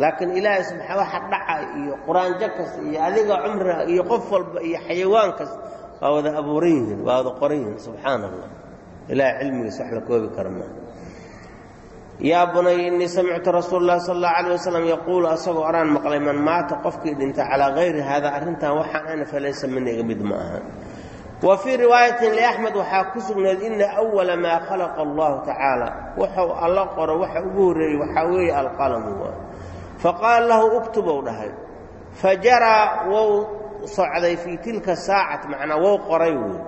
laakiin ilaahay subaa waxa dhaca iyo qur'aanjo kasta iyo adiga cumriga iyo qof walba iyo xayawaan kasta waa wada abuuran yihiin waa wada qoran yihiin subxaana allah ilahay cilmigiisa wax la koobi kara maa yaa bunay innii samictu rasuul sal allahu alayh wasalam yaquulu asagoo oraan maqlay man maata qofkii dhintay calaa hayri haada arrintan waxaan ana falaysa mina iga mid ma aha. Wa fii riwaayatin liaxmed waxaa ku sugnayd ina awala maa khalaqa allahu tacaala. Wuxuu alla qoro waxa ugu horreeyey waxaa weeye alqalamu faqaala lahu uktubou dhahay. Fa jaraa wou socday fii tilka saacati macnaa wou qoray wey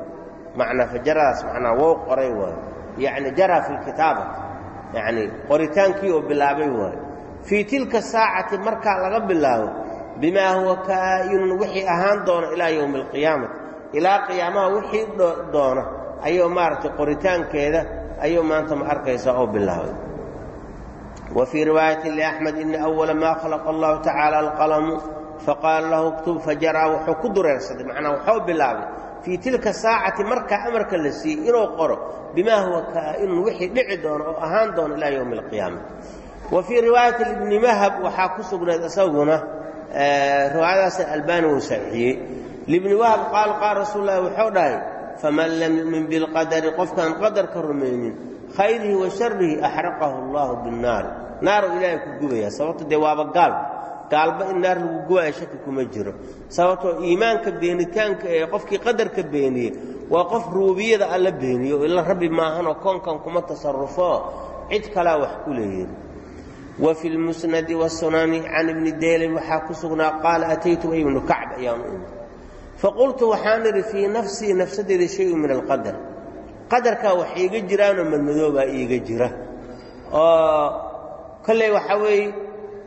macnaa fajaradaas macnaa wou qoray waayo yacni jaraa fi lkitaabati yacni qoritaankii oo bilaabay waayo fii tilka saacati markaa laga bilaabo bimaa huwa kaa'inun wixii ahaan doona ilaa yowmi alqiyaamati ilaa qiyaamaha wixii doona ayuu maaragtay qoritaankeeda ayuu maanta ma arkaysaa oo bilaabay fii riwaayatin liaxmed ina awala maa khalaqa allahu tacaala alqalamu faqaala lahu uktub fajaraa wuxuu ku dureersaday macnaa wuxuu bilaabay fii tilka saacati markaa amarka la siiyey inuu qoro bimaa huwa kaa'inun wixii dhici doono oo ahaan doono ilaa yowmi alqiyaamati wa fii riwaayati ibni mahab waxaa ku sugnayd isaguna riwaayadaas albaani wuu saxiixiyey libni wahab qaal qaal rasuul lahi wuxuu dhahay rumaynin khayrihi wa sharihi axraqahu allahu binnaari naaru ilaahay ku gubaya sababto dee waaba gaal. Gaalba in naar lagu gubaya shaki kuma jiro. Sababtoo iimaanka beenitaanka ee qofkii qadarka beeniyey waa qof ruubiyada alla beeniyo ila rabbi maahanoo koonkan kuma tasarufoo cid kalaa wax ku leeyihi wa fi lmusnadi wasunani can ibni waxaa ku sugnaa qaala ataytu ibnu kacb? Ayaanu imi. Faqultu waxaan idhi fii nafsii nafsadeeda shayun min alqadar qadarkaa wax iiga jiraanoo madmadoobaa iiga jira. Oo kolley waxaa weeye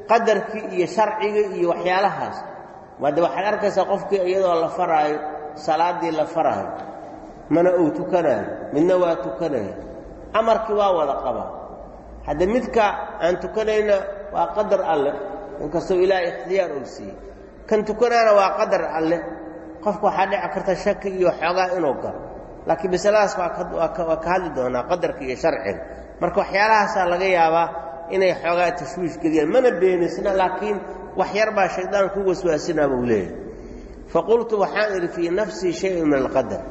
qadarkii iyo sharcigii iyo waxyaalahaas made waxaad arkaysaa qofkii iyadoo la faraayo salaaddii la faraayo mana uu tukanaayo midna waa tukanaya amarkii waa wada qabaa hadde midka aan tukanayna waa qadar alleh inkastoo ilaahay ikhtiyaar og siiyey. Kan tukanaana waa qadar alleh qofka waxaa dhici karta shaki iyo xoogaa inuu galo laakiin masaladaas waa ka hadli doonaa qadarka iyo sharciga marka waxyaalahaasaa laga yaabaa inay xoogaa tashwiish geliyaan mana beenisna laakiin wax yar baa shaydaan ku waswaasinaa buu leeyahay. Faqultu waxaan idhi fii nafsii shayun min alqadar.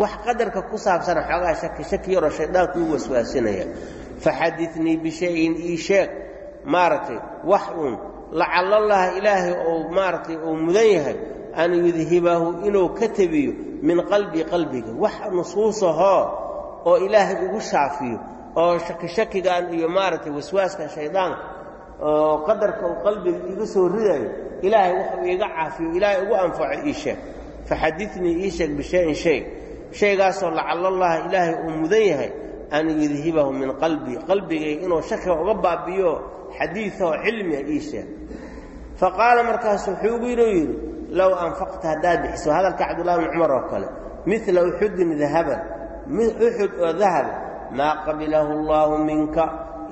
Wax qadarka ku saabsana xoogaa shaki shaki yaroo shayddaanku uu waswaasinaya. Faxadinii bishayin ii sheeg maaragtay wax uun lacallallaha ilaahay ou maaragtay uu mudan yahay an yudhibahu inuu ka tebiyo min qalbii qalbiga. Wax nusuusahoo oo ilaahay ugu shaafiyo oo shaki shakigan iyo maaragtay waswaaskan shayddaanka oo qadarka uu qalbiga iiga soo ridayo ilaahay waxuu iiga caafiyo ilaahay ugu anfaco ii sheeg. Faxadinii ii sheeg bishayin shay. Shaygaasoo lacallallaha ilaahay uu mudan yahay an yudhibahu min qalbii qalbigayga inuu shakiga uga baabiyo xadiioo cilmiga ii sheeg. Faqaala markaasu wuxuu ugu yidhi low anfaqta haddaad bixiso hadalka cabdullahi bni cumar oo kale mila uxudin dahaban uxud oo dahaba maa qabilahu allaahu minka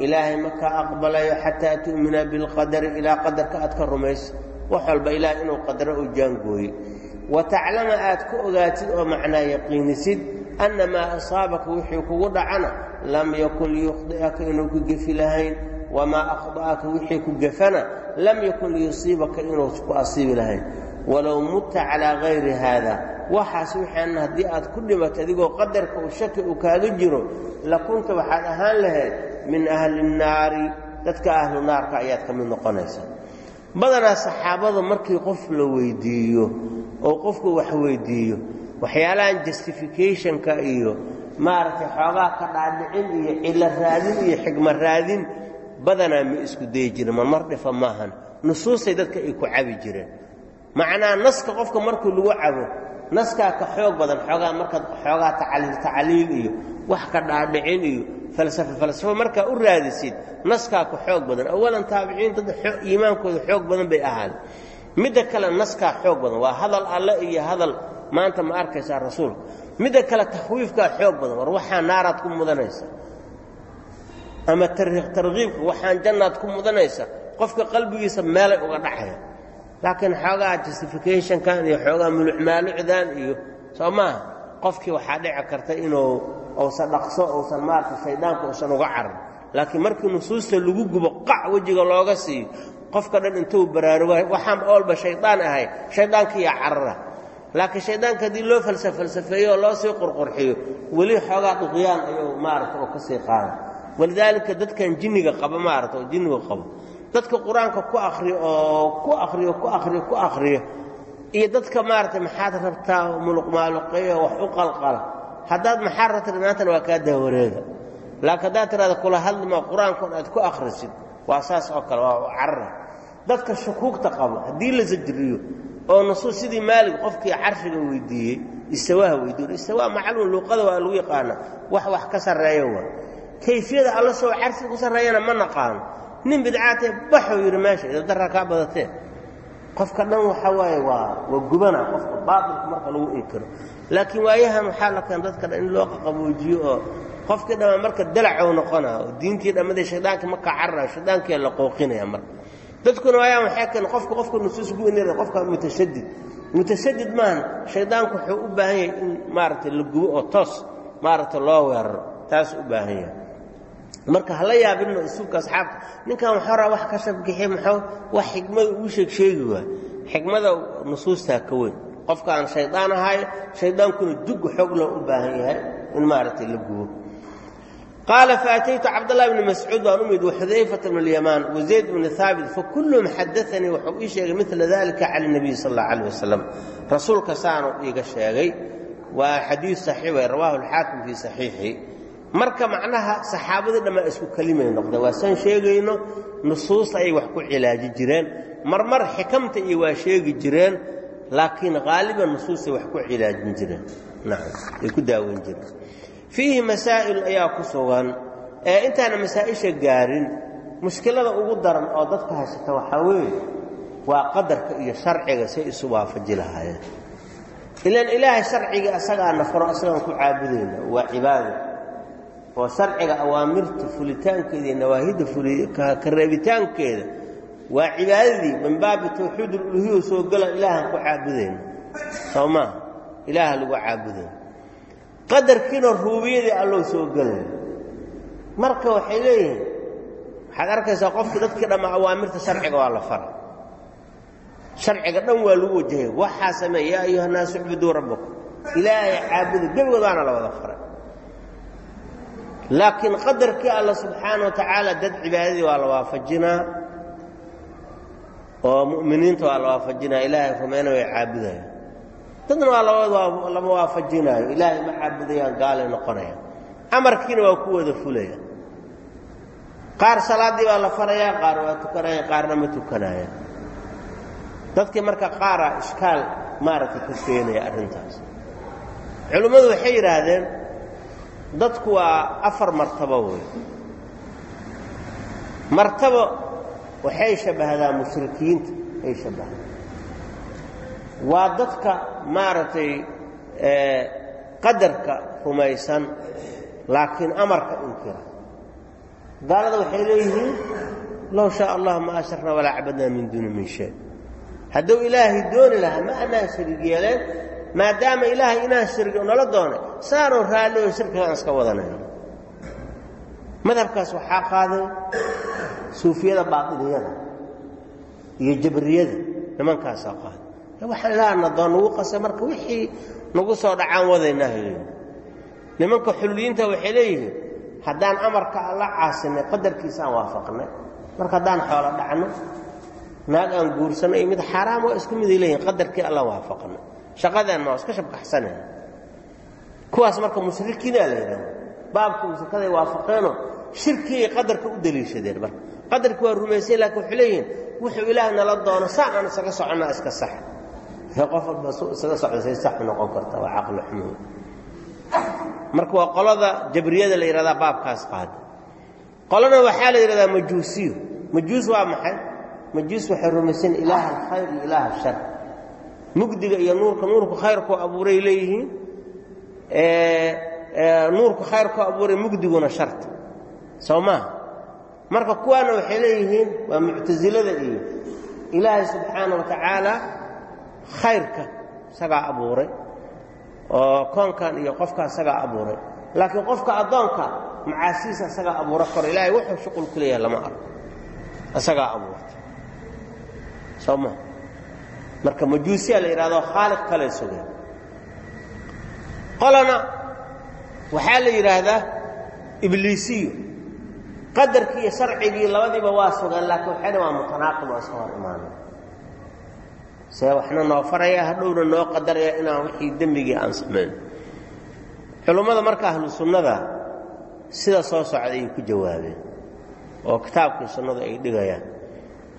ilaahay ma ka aqbalayo xataa tu'mina bilqadari ilaa qadarka aad ka rumayso wax walba ilaahay inuu qadaro uu jaangooye wa taclama aad ku ogaatid oo macnaa yaqiinisid anna maa asaabaka wixii kugu dhacana lam yakun liyukhdi'aka inuu ku gefi lahayn wamaa akhda'aka wixii ku gefana lam yakun liyusiibaka inuu ku asiibi lahayn walow mutta calaa hayri haada waxaas waxaana haddii aad ku dhimato adigoo qadarka uu shaki uu kaaga jiro la kunta waxaad ahaan lahayd min ahli nnaari dadka ahlu naarka ayaad ka mid noqonaysaa badanaa saxaabada markii qof la weydiiyo oo qofku wax weydiiyo waxyaalahan justificationka iyo maaragtay xoogaa ka dhaadhicin iyo cillo raadin iyo xigmo raadin badanaa ma isku dayi jiren marmar dhifa maahan. Nusuustay dadka ay ku cabi jireen macnaa naska qofka markuu lagu cabo naskaa ka xoog badan xoogaa markaad xoogaa tacaliil tacaliil iyo wax ka dhaadhicin iyo falsafo falsafo markaa u raadisid naskaa ka xoog badan. Awalan taabiciin dad iimaankooda xoog badan bay ahaadeen. Midda kale naskaa xoog badan. Waa hadal alle iyo hadal maanta ma arkaysaa rasuulka midda kale takhwiifkaa xoog badan. War waxaa naaraad ku mudanaysa ama tarkiibka waxaan jannaad ku mudanaysa qofka qalbigiisa meelay uga dhacaya laakiin xoogaa justificationkan iyo xoogaa mulucmaalucdan iyo soo maaha qofkii waxaa dhici karta inuu uusan dhaqso uusan maarata shayddaanka uusan uga carin. Laakiin markii nusuusta lagu gubo qac wejiga looga siiyo qofka dhan intuu baraaruga waxaan oolba shaydaan ahay shayddaankiiyaa carara. Laakiin shayddaanka haddii loo falsa falsafeeyo oo loo sii qurqurxiyo weli xoogaa duqyaan ayuu maarata oo ka sii qaada walidaalika dadkan jinniga qaba maarata oo jinniga qabo dadka qur'aanka ku akriyo oo ku akriyo ku akriyo ku akhriyo iyo dadka maaragtay maxaad rabtaa muluqmaaluqeeyo wax u qalqala? Haddaad maxaa rabta maantana waa kaa daawareega laakiin haddaad tidhahda kula hadlima qur'aankoon aad ku akhrisid. Waa saas oo kale waa carara dadka shukuugta qabo haddii la sajriyo oo nusuus sidii maalig qofkii carshiga weydiiyey istawaha weydiiyo istawaa macluum luuqada waa lagu yaqaana wax wax ka sarreeyo waa. Kayfiyada alla soo carshiga ku sarreeyana ma naqaano nin bidcaatee baxuu yidhi meesha idabdarraa kaa badatee. Qofka dhan waxa waaye waa waa gubana qofka baatilka marka lagu inkiro. Laakiin waayahan waxaa la keen dadka dhan in loo qaqaboojiyo oo qofkii dhammaa marka dalacow noqonaa oo diintii dhammadee shaydaankii marka cararayo shaydaankii la qooqinaya marka. Dadkuna waayaan waxay keen qofka qofka nusuus gu inira qofka mutashadid. Mutashadid maahan shaydaanku wuxuu u baahan yahay in maaragtay la gubo oo toos maaragtay loo weeraro taas u baahan yahay marka hala yaabinno isuubka asxaabta ninkan waxuu raa wax ka shabgixiy muxuu wax xigmada ugu sheeg sheegi waa xigmada nusuustaa ka weyn qofka aan shaydaan ahay shaydaankuna dugga xoog loo u baahan yahay in maaragtay la gubo qaala faataytu cabdاllahi bni mascuud baan u mid waxudayfata bn اlyamaan wazayd bni haabit fakulluhum xadaanii wuxuu ii sheegay mila dalika cala اnabiy sal اllah alيh wasalam rasuulka saanu iiga sheegay waa xadiid saxiix way rawaahu alxaakim fii saxiixi marka macnaha saxaabadii dhammaa isku kelimay noqdeen. Waa saan sheegayno nusuusta ayay wax ku cilaaji jireen. Marmar xikamta iyo waa sheegi jireen laakiin haaliban nusuustay wax ku cilaajin jireen. Ay ku daaweyn jireen. Fiihi masaa'il ayaa ku sugan. Ee intaana masaa'isha gaarin mushkilada ugu daran oo dadka haysata waxaa weeye waa qadarka iyo sharciga say isu waafaji lahaayeen. Ilaan ilaahay sharciga asagaa nafaro asagaan ku caabudayna. Waa cibaada oo sharciga awaamirta fulitaankeeda iyo nawaahidda ka reebitaankeeda waa cibaadadii min baabi tawxiid uluhiya soo gala ilaahaan ku caabudayna soo maa ilaaha lagu caabudayna qadarkiina ruubiyadii allou soo gelaya marka waxay leeyihiin waxaad arkaysaa qofkii dadkii dhammaa awaamirta sharciga waa la fara sharciga dhan waa lagu wajahaya waxaa sameey yaa ayuha naasu icbuduu rabbakum. Ilaahay caabuda gebigoodaana la wada faray laakiin qadarkii alla subxaana wa dad cibaadadii waa la waafajinaa oo mu'miniinta waa la waafajinaya ilaahay rumayna way caabudayaan. Dadna waa lama waafajinaayo ilaahay ma caabudayaan gaalay noqonayaan. Amarkiina waa ku wada fulaya qaar salaaddii baa la farayaa qaar waa tukanayaan qaarna ma tukanayaan dadkii marka qaara ishkaal maaragtay ka keenaya arrintaas. Culimmadu waxay yidhaahdeen dadku waa afar martabo wey martabo waxay shabbahdaa mushrikiinta ay shabbahdaa waa dadka maaragtay qadarka rumaysan laakiin amarka inkira. Gaalada waxay leeyihiin low shaa allah ma asharna walaa cabadnaa min duuni min shay. Hadduu ilaahay dooni lahaa ma anaan shariig yeeleen maadaama ilaahay inaan shirgi nala doonay saanuu raalli oo shirkigaan iska wadanayno madhabkaas waxaa qaaday suufiyada baatiniyada iyo jabriyada nimankaasaa qaaday. Waxaan ilaahna doon nagu qasay marka wixii nagu soo dhacaan wadaynaa leeyihiin nimanka xululiyiinta waxay leeyihiin haddaan amarka alla caasinay qadarkiisaan waafaqnay marka haddaan xoolo dhacno naag aan guursanno iyo mid xaaraam waa isku miday leeyihiin qadarkii alla waafaqnay shaqadeenna waa iska shabkaxsanayna kuwaas marka mushrikiinaa la yidhahda baabkii mushrikaday waafaqeenoo shirkigay qadarka u deliishadeen marka. Qadarki waa rumaysay laakiin waxay leeyihiin wuxuu ilaah nala doono saan aan isaga soconnaa iska sax. Qof walba isaga socdasay sax noqon karta waa caqli xumo. Marka waa qolada jabriyada la yidhahdaa baabkaas qaada qolana waxaa la yidhahdaa majuusiyo majuus waa maxay? Majuus waxay rumaysan ilaaha alkhayr iyo ilaaha ashar mugdiga iyo nuurka nuurku khayrku abuuray leeyihiin nuurku khayrku abuuray mugdiguna sharta soo maaha marka kuwaana waxay leeyihiin waa muctasilada iyo ilaahay subxaana wa tacaala khayrka isagaa abuuray oo koonkan iyo qofka isagaa abuuray. Laakiin qofka addoonka macaasiisa isagaa abuura karo ilaahay wuxuu shuqul ku leeyahay lama arko. Isagaa abuurtay. Soo maa marka majuusiya la yidhahdo khaaliq kale sugeen qolana waxaa la yidhaahdaa ibliisiyo qadarkii iyo sharcigii labadiiba waa sugeen laakiin waxayna waa mutanaaqib oo iska hor imaanay see waxna noo faraya hadhowna noo qadaraya inaan wixii dembigii aan samayn culummada marka ahlu sunnada sida soo socda ayay ku jawaabeen oo kitaabkii sunnadu ay dhigayaan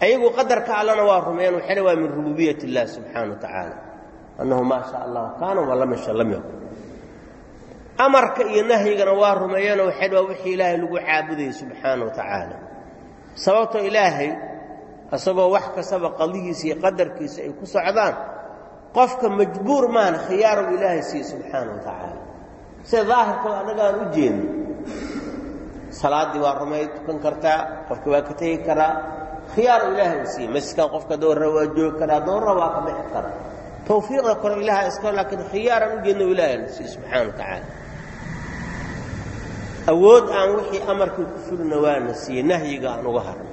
ayagu qadarka allana waa rumeeyeen waxayna waa min rububiyat illahi subxaana wa tacaala. Annahu maa sha allahu kaana walam yasha lam yakun. Amarka iyo nahyigana waa rumeeyeenoo waxay waa wixii ilaahay lagu caabudayay subxaana wa tacaala. Sababtoo ilaahay isagoo wax kastaba qadigiisa iyo qadarkiisa ay ku socdaan qofka majbuur maana khiyaarow ilaahay siiye subxaana wa tacaala. Sida daahirkooda annagaan u jeedno salaaddii waa rumay tukan kartaa qofka waa ka tegi karaa khiyaarow ilaahay u siiye masjidkan qofka doorra waa joogi karaa doorra waa ka bixi karaa. Tawfiiqda kore ilaha iska laakiin khiyaaraan u jeedno ilaahay na siiye subxaana wa tacaala. Awood aan wixii amarkii ku fulina waana siiye nahyiga aan uga harno.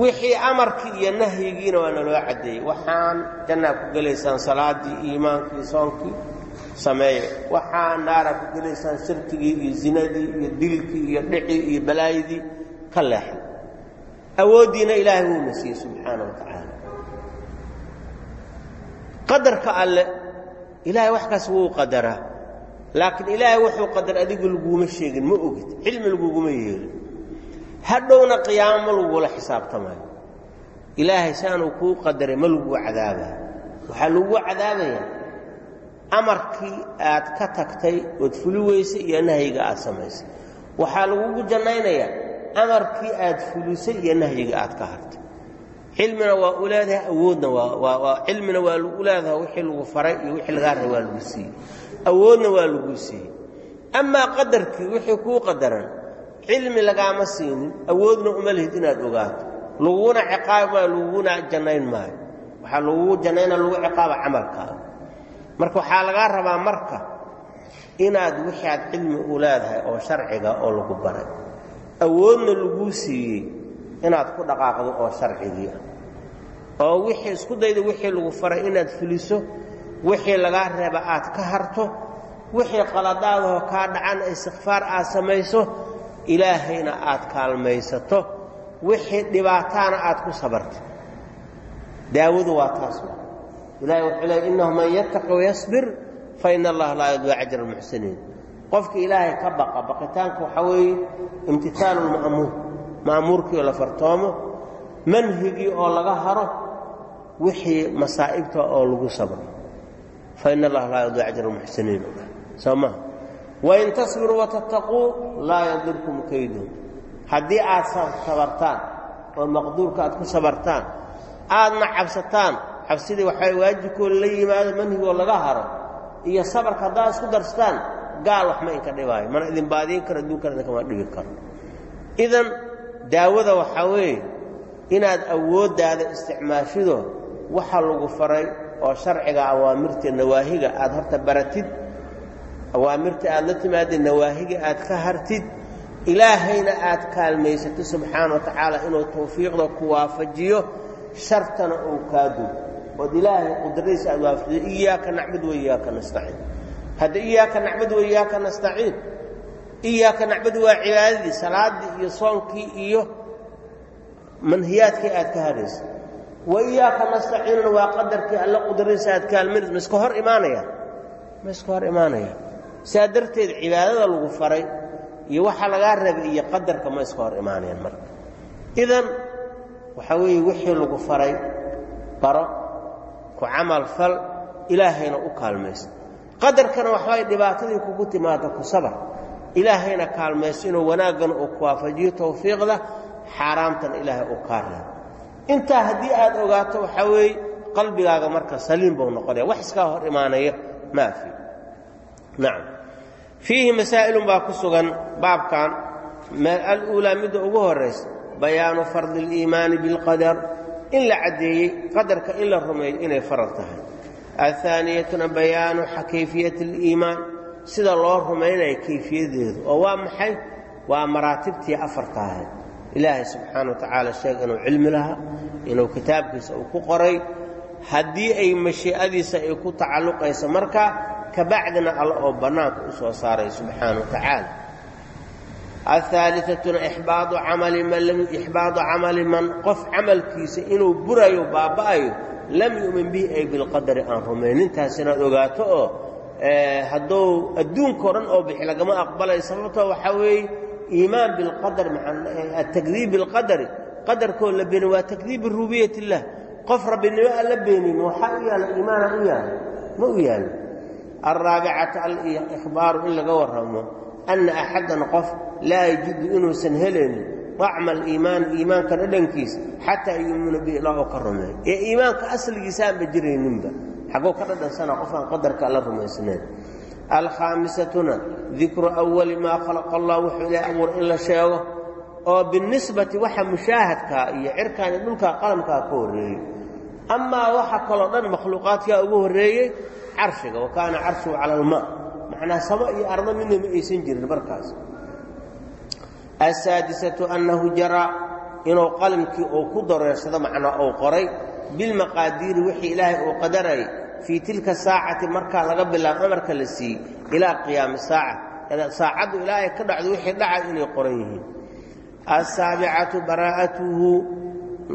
Wixii amarkii iyo nahyigiina waa naloo caddeeyey. Waxaan jannaa ku gelaysaan salaaddii iimaankii soonkii sameeye. Waxaan naara ku gelaysaan shirkigii iyo zinadii iyo dilkii iyo dhicii iyo balaayadii ka leexay awooddiina ilaahay wuuna siiyey subxaana wa tacaala qadarka alle ilaahay wax wuu qadaraa laakiin ilaahay wuxuu qadar adigu laguuma sheegin ma ogid. Cilmi laguguma yeelin. Hadhowna qiyaamo ma lagugula xisaabtamayo ilaahay saanuu kuu qadaray ma laguu cadaabaa. Waxaa laguu cadaabayaa amarkii aad ka tagtay ood fuli weysay iyo nahyiga aad samaysay. Waxaa lagugu jannaynayaa amarkii aad fulisay iyo nahyiga aad ka hartay. Cilmina waa u leedahay awoodna cilmina waa u leedahay wixii lagu faray iyo wixii lagaa ray waa lagu siiyey. Awoodna waa lagu siiyey. Amaa qadarkii wixii kuu qadaran cilmi lagaama siinin awoodna uma lihid inaad ogaato. Laguguna ciqaabi maayo laguguna jannayn maayo. Waxaa lagugu jannayna lagu ciqaaba camalkaada marka waxaa lagaa rabaa marka inaad wixii aad cilmi u leedahay oo sharciga oo lagu baray awoodna laguu siiyey inaad ku dhaqaaqdo oo sharcigii ah. Oo wixii isku dayda wixii lagu faray inaad fuliso wixii lagaa reeba aad ka harto wixii qaladaadahoo kaa dhacan istikfaar aad samayso ilaahayna aad kaalmaysato. Wixii dhibaataana aad ku sabarto daawadu waa taas ilahay wuxuu leey innahu man yattaqi wayasbir fa ina allaha laa yuduu ajra almuxsiniin qofki ilaahay ka baqa baqitaanka waxaa weeye imtitaalu lma'muur ma'muurkii oo la fartoomo manhigii oo laga haro wixii masaa'ibta oo lagu sabro fa ina allaha laa yuduu ajra almuxsiniin soo maha wain tasbiruu watattaquu laa yadirkum kaydun haddii aad sabartaan oo maqduurka aad ku sabartaan aadna cabsataan cabsidii waxay waajibkooda la yimaado manhigoo laga haro iyo sabarka haddaad isku darsataan gaal wax ma inka dhibaayo. Mana idin baadiin karo adduunkana idinkama dhibi karo. Idan daawada waxaa weeye inaad awooddaada isticmaashido waxa lagu faray oo sharciga awaamirta nawaahiga aad horta baratid awaamirta aad la timaadid nawaahiga aad ka hartid ilaahayna aad kaalmaysato subxaana wa tacaala inuu tawfiiqda ku waafajiyo shartana uu kaa dul ood ilaahay qudradiisa aad waafajiyo iyaaka nacbud wa iyaaka nastaciin hadda iyaaka nacbud wa iyaaka nastaciin. Iyaaka nacbud waa cibaadadii salaaddii iyo soonkii iyo manhiyaadkii aad ka hadhaysa wa iyaaka nastaciinuna waa qadarkii alla qudradiisa aad kaalmanaysa ma iska hor imaanaya? Ma iska hor imaanaya. Sidaa darteed cibaadada lagu faray iyo waxa lagaa rabay iyo qadarka ma iska hor imaanayaan marka. Idan waxaa weeye wixii lagu faray baro ku camal fal ilaahayna u kaalmayso qadarkana waxbay dhibaatadii kugu timaado ku sabar ilaahayna kaalmayso inuu wanaaggan uu waafajiyo tawfiiqda xaaraamtan ilaahay uu kaa intaa haddii aad ogaato waxaa weeye qalbigaaga marka saliim buu noqonaya. Wax iskaa hor imaanaya maa fi nacam fiihi masaa'ilun baa ku sugan baabkan. Aluulaa midda ugu horaysa bayaanu fardi اliimaani biاlqadar in la caddeeyey qadarka in la rumeeyo inay faral tahay ahaaniyatuna bayaanu kayfiyati اliimaan sida loo rumaynayo kayfiyadeedu. Oo waa maxay? Waa maraatibtii afarta ahayd ilaahay subxaana wa tacaala sheega inuu cilmi lahaa inuu kitaabkiisa uu ku qoray. Haddii ay mashii'adiisa ay ku tacalluqayso markaa kabacdina alla oo bannaanka u soo saaray subxaana wa tacaala ahaaliatuna ixbaadu camali man qof camalkiisa inuu burayo baaba'ayo lam yu'min bihi ay bilqadari aan rumaynintaas inaad ogaato oo hadduu adduunkao dhan oo bixi lagama aqbalay sababtoo waxaa weeye iimaan bilqadar atakdiib bilqadari qadarkoo la beeni waa takdiib birububiyat illah qof rabbinimo aan la beenin waxaa u yaalla iimaana u yaalla ma u alikhbaaru in laga warramo anna axaddan qof laa yajidu inuusan helaynin dacma aliimaani iimaanka dhadhankiisa xataa yuuminu bihi ilaa oo ka rumeeyo ee iimaanka asligiisa aanba jirayninba xaggoo ka dhadhansana qof aan qadarka alla rumaysnayn alkhaamisatuna dikru awali maa khalaqa allah wuxuu ilahay abuur in la sheego oo binisbati waxa mushaahadkaa iyo cirkaan iyo dhulkaa qalamkaa ka horreeyey amaa waxa kaloo dhan makhluuqaadkaa ugu horreeyey carshiga macnaa samo iyo ardo midna ma aysan jirin markaas. Asaadisatu annahu jaraa inuu qalimkii uu ku dareersado macnaa uu qoray bilmaqaadiiri wixii ilaahay uu qadarayay fii tilka saacati markaa laga bilaabo amarka la siiyey ilaa qiyaami saaca. Saacaddu ilaahay ka dhacdo wixii dhacay inay qoran yihiin. Asaabicatu baraa'atuhu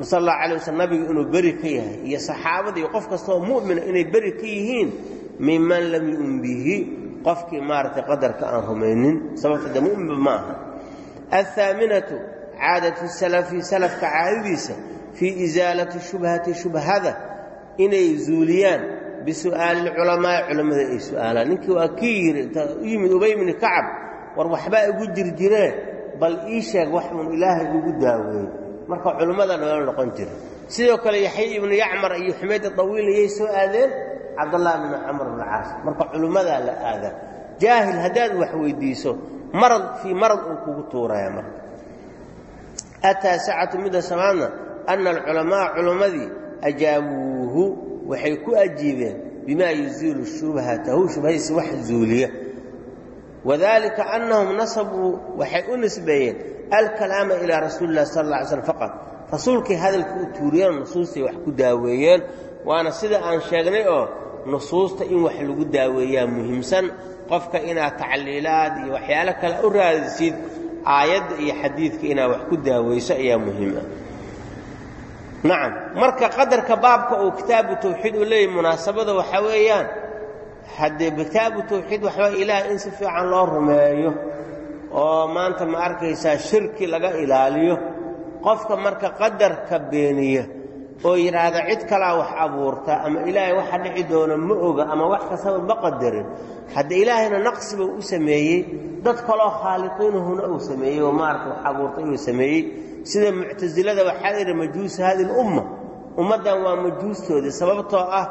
sal alla alay waslam nabigu inuu beri ka yahay iyo saxaabada iyo qof kastaoo mu'mina inay beri ka yihiin minman lam yu'min bihi qofkii maaragtay qadarka aan rumaynin sababta de mu'minba ma aha. Alhaaminatu caadatu salafi salafka caadadiisa fii isaalati shubhati shubhada inay zuuliyaan bisu'aali lculamaa'i culammada ay su'aalaan. Ninkii waa kii yidhi inta u yimid ubay bni kacab war waxbaa igu jirjiree bal ii sheeg wax uun ilaahay igu daaweey marka culimmada noola noqon jira sidoo kale yaxya ibnu yacmar iyo xumayd dawiil ayay soo aadeen cabdullah bnu camr bn caas. Marka culimmadaa la aadaa jaahil haddaad wax weyddiiso marad fii marad uu kugu tuuraya marka. Ataasacatu midda samaadna ana alculamaaa culimmadii ajaabuuhu waxay ku ajiibeen bimaa yuziilu shubhatahu shubhadiisa wax zuuliya. Wadalika annahum nasabuu waxay u nisbeeyeen alkalaama ilaa rasuuli illahi sal alay slam faqad rasuulkay hadalka u tuuriyeen nusuustay wax ku daaweeyeen waana sida aan sheegnay oo nusuusta in wax lagu daaweeyaa muhiimsan. Qofka inaad tacliilaad iyo waxyaalo kale u raadisid aayadda iyo xadiidka inaad wax ku daaweyso ayaa muhiim ah. Nacam marka qadarka baabka uu kitaabu tawxiid u leeyahy munaasabada waxaa weeyaan haddee kitaabu tawxiid waxbaa ilaah in si fiican loo rumeeyo oo maanta ma arkaysaa shirki laga ilaaliyo qofka marka qadarka beeniya oo yidhaahda cid kalaa wax abuurta ama ilaahay waxa dhici doona ma oga ama wax kastaba ma qadarin. Hadde ilaahayna naqsiba u sameeyey dad kaloo khaaliqiinuhuna uu sameeyey oo maarata wax abuurtay uu sameeyey. Sida muctasilada waxaa yidhi majuusu hadi lumma ummaddan waa majuustoodii sababtoo ah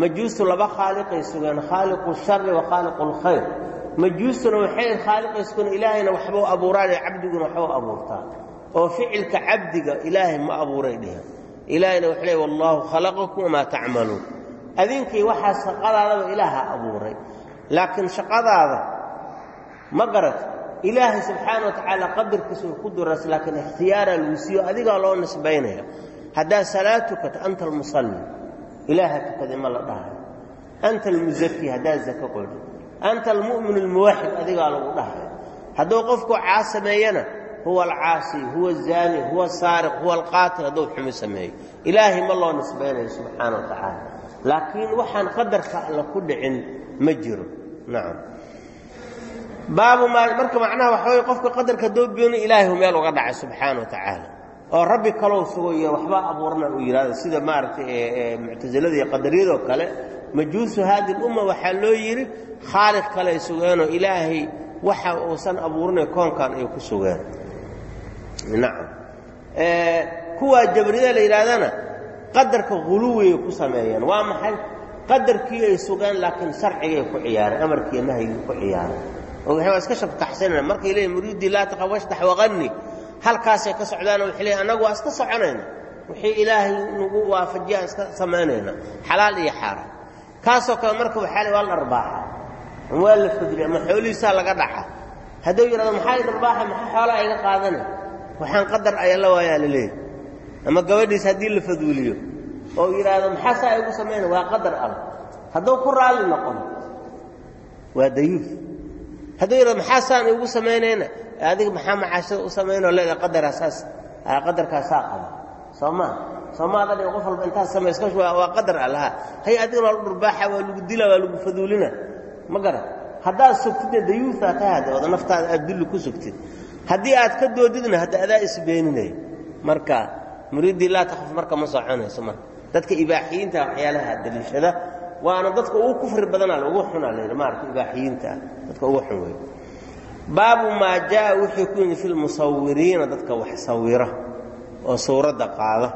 majuustu laba khaaliqay sugeen khaaliqu shari wa khaaliqu lkhayr. Majuustuna waxay khaaliqaysuna ilaahayna waxbau abuuraane cabdiguna waxbau abuurtaa. Oo ficilka cabdiga ilaahay ma abuuray dhehen ilaahayna wuxuu leey wallaahu khalaqakum wamaa tacmaluun. Adinkii waxaa shaqadaadaba ilaaha abuuray. Laakiin shaqadaada ma garat ilaahay subxaana wa tacaala qadarkiisa uu ku duras laakiin ikhtiyaaraa lagu siiyo adigaa loo nisbaynaya. Haddaad salaad tukato anta almusalli ilaaha tukaday ma la dhahayo anta almusaki haddaad zako qoydho anta almu'min almuwaxid adigaa lagu dhahayo hadduu qofku caas sameeyana huwa alcaasi huwa azaani huwa asaariq huwa alqaatil hadduu xumi sameeyo ilaahay ma loo nisbaynayo subxaana wa tacaala. Laakiin waxaan qadarka alla ku dhicin ma jiro. Nacam baabu maa marka macnaha waxa weye qofka qadarka doobiyoona ilaahay meel uga dhacay subxaana oo rabbi kalou sugo iyo waxbaa abuurna uu yidhahdo sida maaragtay muctasilada iyo qadariyadoo kale majuusu haadi lumma waxaa loo yidhi khaaliq kaley sugeenoo ilaahay waxa uusan abuurinay koonkan ay ku sugeen nacam. Kuwaa jabrida la yidhahdana qadarka huluwiyay ku sameeyeen waa maxay? Qadarkii ay sugeen laakiin sharcigay ku ciyaareen amarkiiyo nahyigii ku ciyaareen. Waa iska shabkaxsanayna markay leeyiin muriidii laa taqab washtax waqanni halkaasay ka socdaanoo waxay leeyiin annagu iska soconayna. Wixii ilaahay nagu waafajiya aan iska samaynayna xalaal iyo xaaraan. Kaasoo kale marka waxaa la dharbaaxa ama waa la fadliya ama laga dhaca hadduu yidhahdo maxaa i dharbaaxa maxaa iga qaadana waxaan qadar ayalla waayaa la leeyahy ama gabadhiis haddii la fadwiliyo oo yidhaahdo maxaa saa igu samayna? Waa qadar alla hadduu ku raalli noqon. Waa dayuuf. Hadduu yidhahdo maxaa saan igu samaynayna adiga maxaa macaashada u samaynoo leeda qadaraa saas qadarkaasaa qaba. Soo maa soo qof walba intaas samayska waa qadar allaha hay adigana waa lu dhurbaaxa waa lagu dila waa lagu faduulina ma garan haddaad sugtidna dayuufaa ka hada ooda naftaada aad dulli ku sugtid haddii aad ka doodidna hadda adaa isbeeninaya marka muriiddii laa takhaf marka ma soconayso marka dadka ibaaxiyiinta waxyaalaha daliishada waana dadka ugu kufri badana ugu xuna layidhi maarata ibaaxiyiinta ah dadka ugu xun wey baabu maa jaa wuxuu ku yimid fi lmusawiriina dadka wax sawira oo suuradda qaada.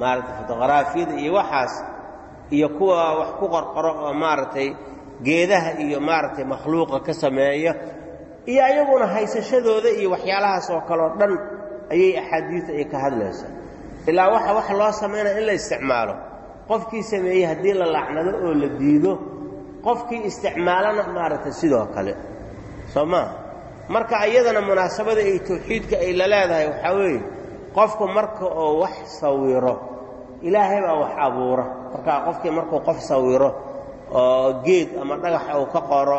Maaragtay fotoqaraafiyada iyo waxaas iyo kuwa wax ku qorqoro oo maaragtay geedaha iyo maaragtay makhluuqa ka sameeya iyo ayaguna haysashadooda iyo waxyaalahaas oo kaleo dhan ayay axaadiistu ay ka hadlaysa ilaa waxa wax loo samaynaya in la isticmaalo. Qofkii sameeyey haddii la lacnado oo la diido qofkii isticmaalana maaragtay sidoo kale. Soo maa marka iyadana munaasabada ay tawxiidka ay la leedahay waxaa weeye qofku marka oo wax sawiro ilaahay baa wax abuura. Markaa qofkii markuu qof sawiro oo geed ama dhagax uu ka qoro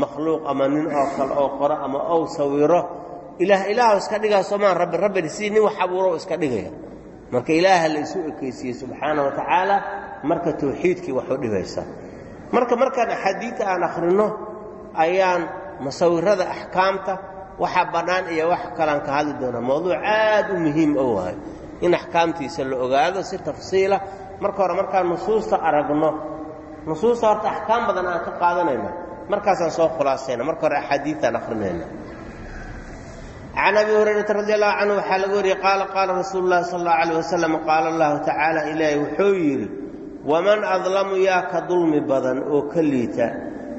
makhluuq ama nin oo kale oo qoro ama ou sawiro ilaah ilaahu iska dhigaa soomaan rabbi rabbi si nin wax abuuro iska dhigaya. Marka ilaaha la isu subxaana wa tacaala marka tawxiidkii wax u marka markaan axaadiidta aan akhrinno ayaan musawirada axkaamta waxa bannaan iyo wax kalaan ka hadli doonaa mowduuc aad u muhiim o waayo in axkaamtiisa la ogaado si tafsiila. Marka hore markaan nusuusta aragno nusuusta horta axkaam badan aan ka qaadanayna markaasaan soo khulaasayna marka hore axaadiitaan akhrinayna can abi hurayrata radi allahu canhu waxaa laga wariyey qaala qaala rasuulu llahi sal allahu alayh wasalam qaala allahu tacaala ilaahi wuxuu yidhi waman adlamu yaa ka dulmi badan oo ka liita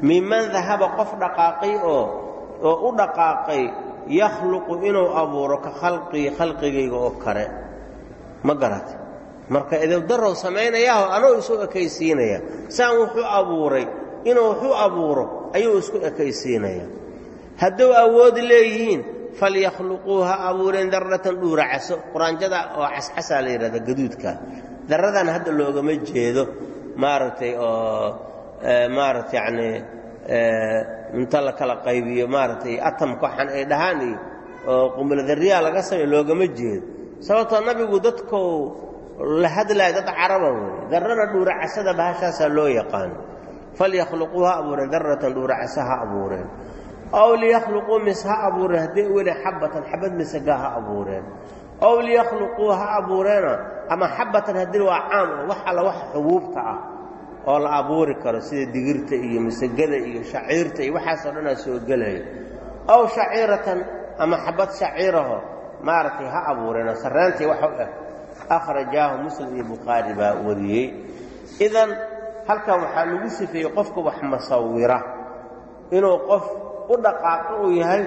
miman dahaba qof dhaqaaqay oo oo u dhaqaaqay yakhluqu inuu abuuro ka khalqii khalqigayga oo kale ma garatay marka idabdarow samaynayaahoo anuu isu ekaysiinaya. Saan wuxuu abuuray inuu wuxuu abuuro ayuu isku ekaysiinaya. Hadduu awood leeyihiin falyakhluquu ha abuureen darratan dhuuracaso. Quraanjada oo cascasaa la yidhahda gaduudka. Darradan hadda loogama jeedo maaragtay oo maaragta yacni inta la kala qaybiyo maaragtay atamka waxaan ay dhahaan iyo oo qumuladarriyaa laga sameyo loogama jeedo. Sababtoo nabigu dadkou la hadlaya dad caraba wey darrana dhuuracasada bahashaasaa loo yaqaano falyakhluquu ha abuureen darratan dhuuracasa ha abuureen ow liyakhluquu mis ha abuureen hadday weli xabatan xabad misaga ha abuureen ow liyakhluquu ha abuureena ama xabatan haddii waa caam oo wax alla wax xubuubta ah oo la abuuri karo sida digirta iyo masagada iyo shaciirta iyo waxaasoo dhanaa soo gelaya ow shaciiratan ama xabad shaciiraho maaragtay ha abuureenoo sarraantii wax u akhrajaahu muslim iyo bukhaari baa wariyey idan halkan waxaa lagu sifeeyey qofka wax masawira. Inuu qof u dhaqaaqo uu yahay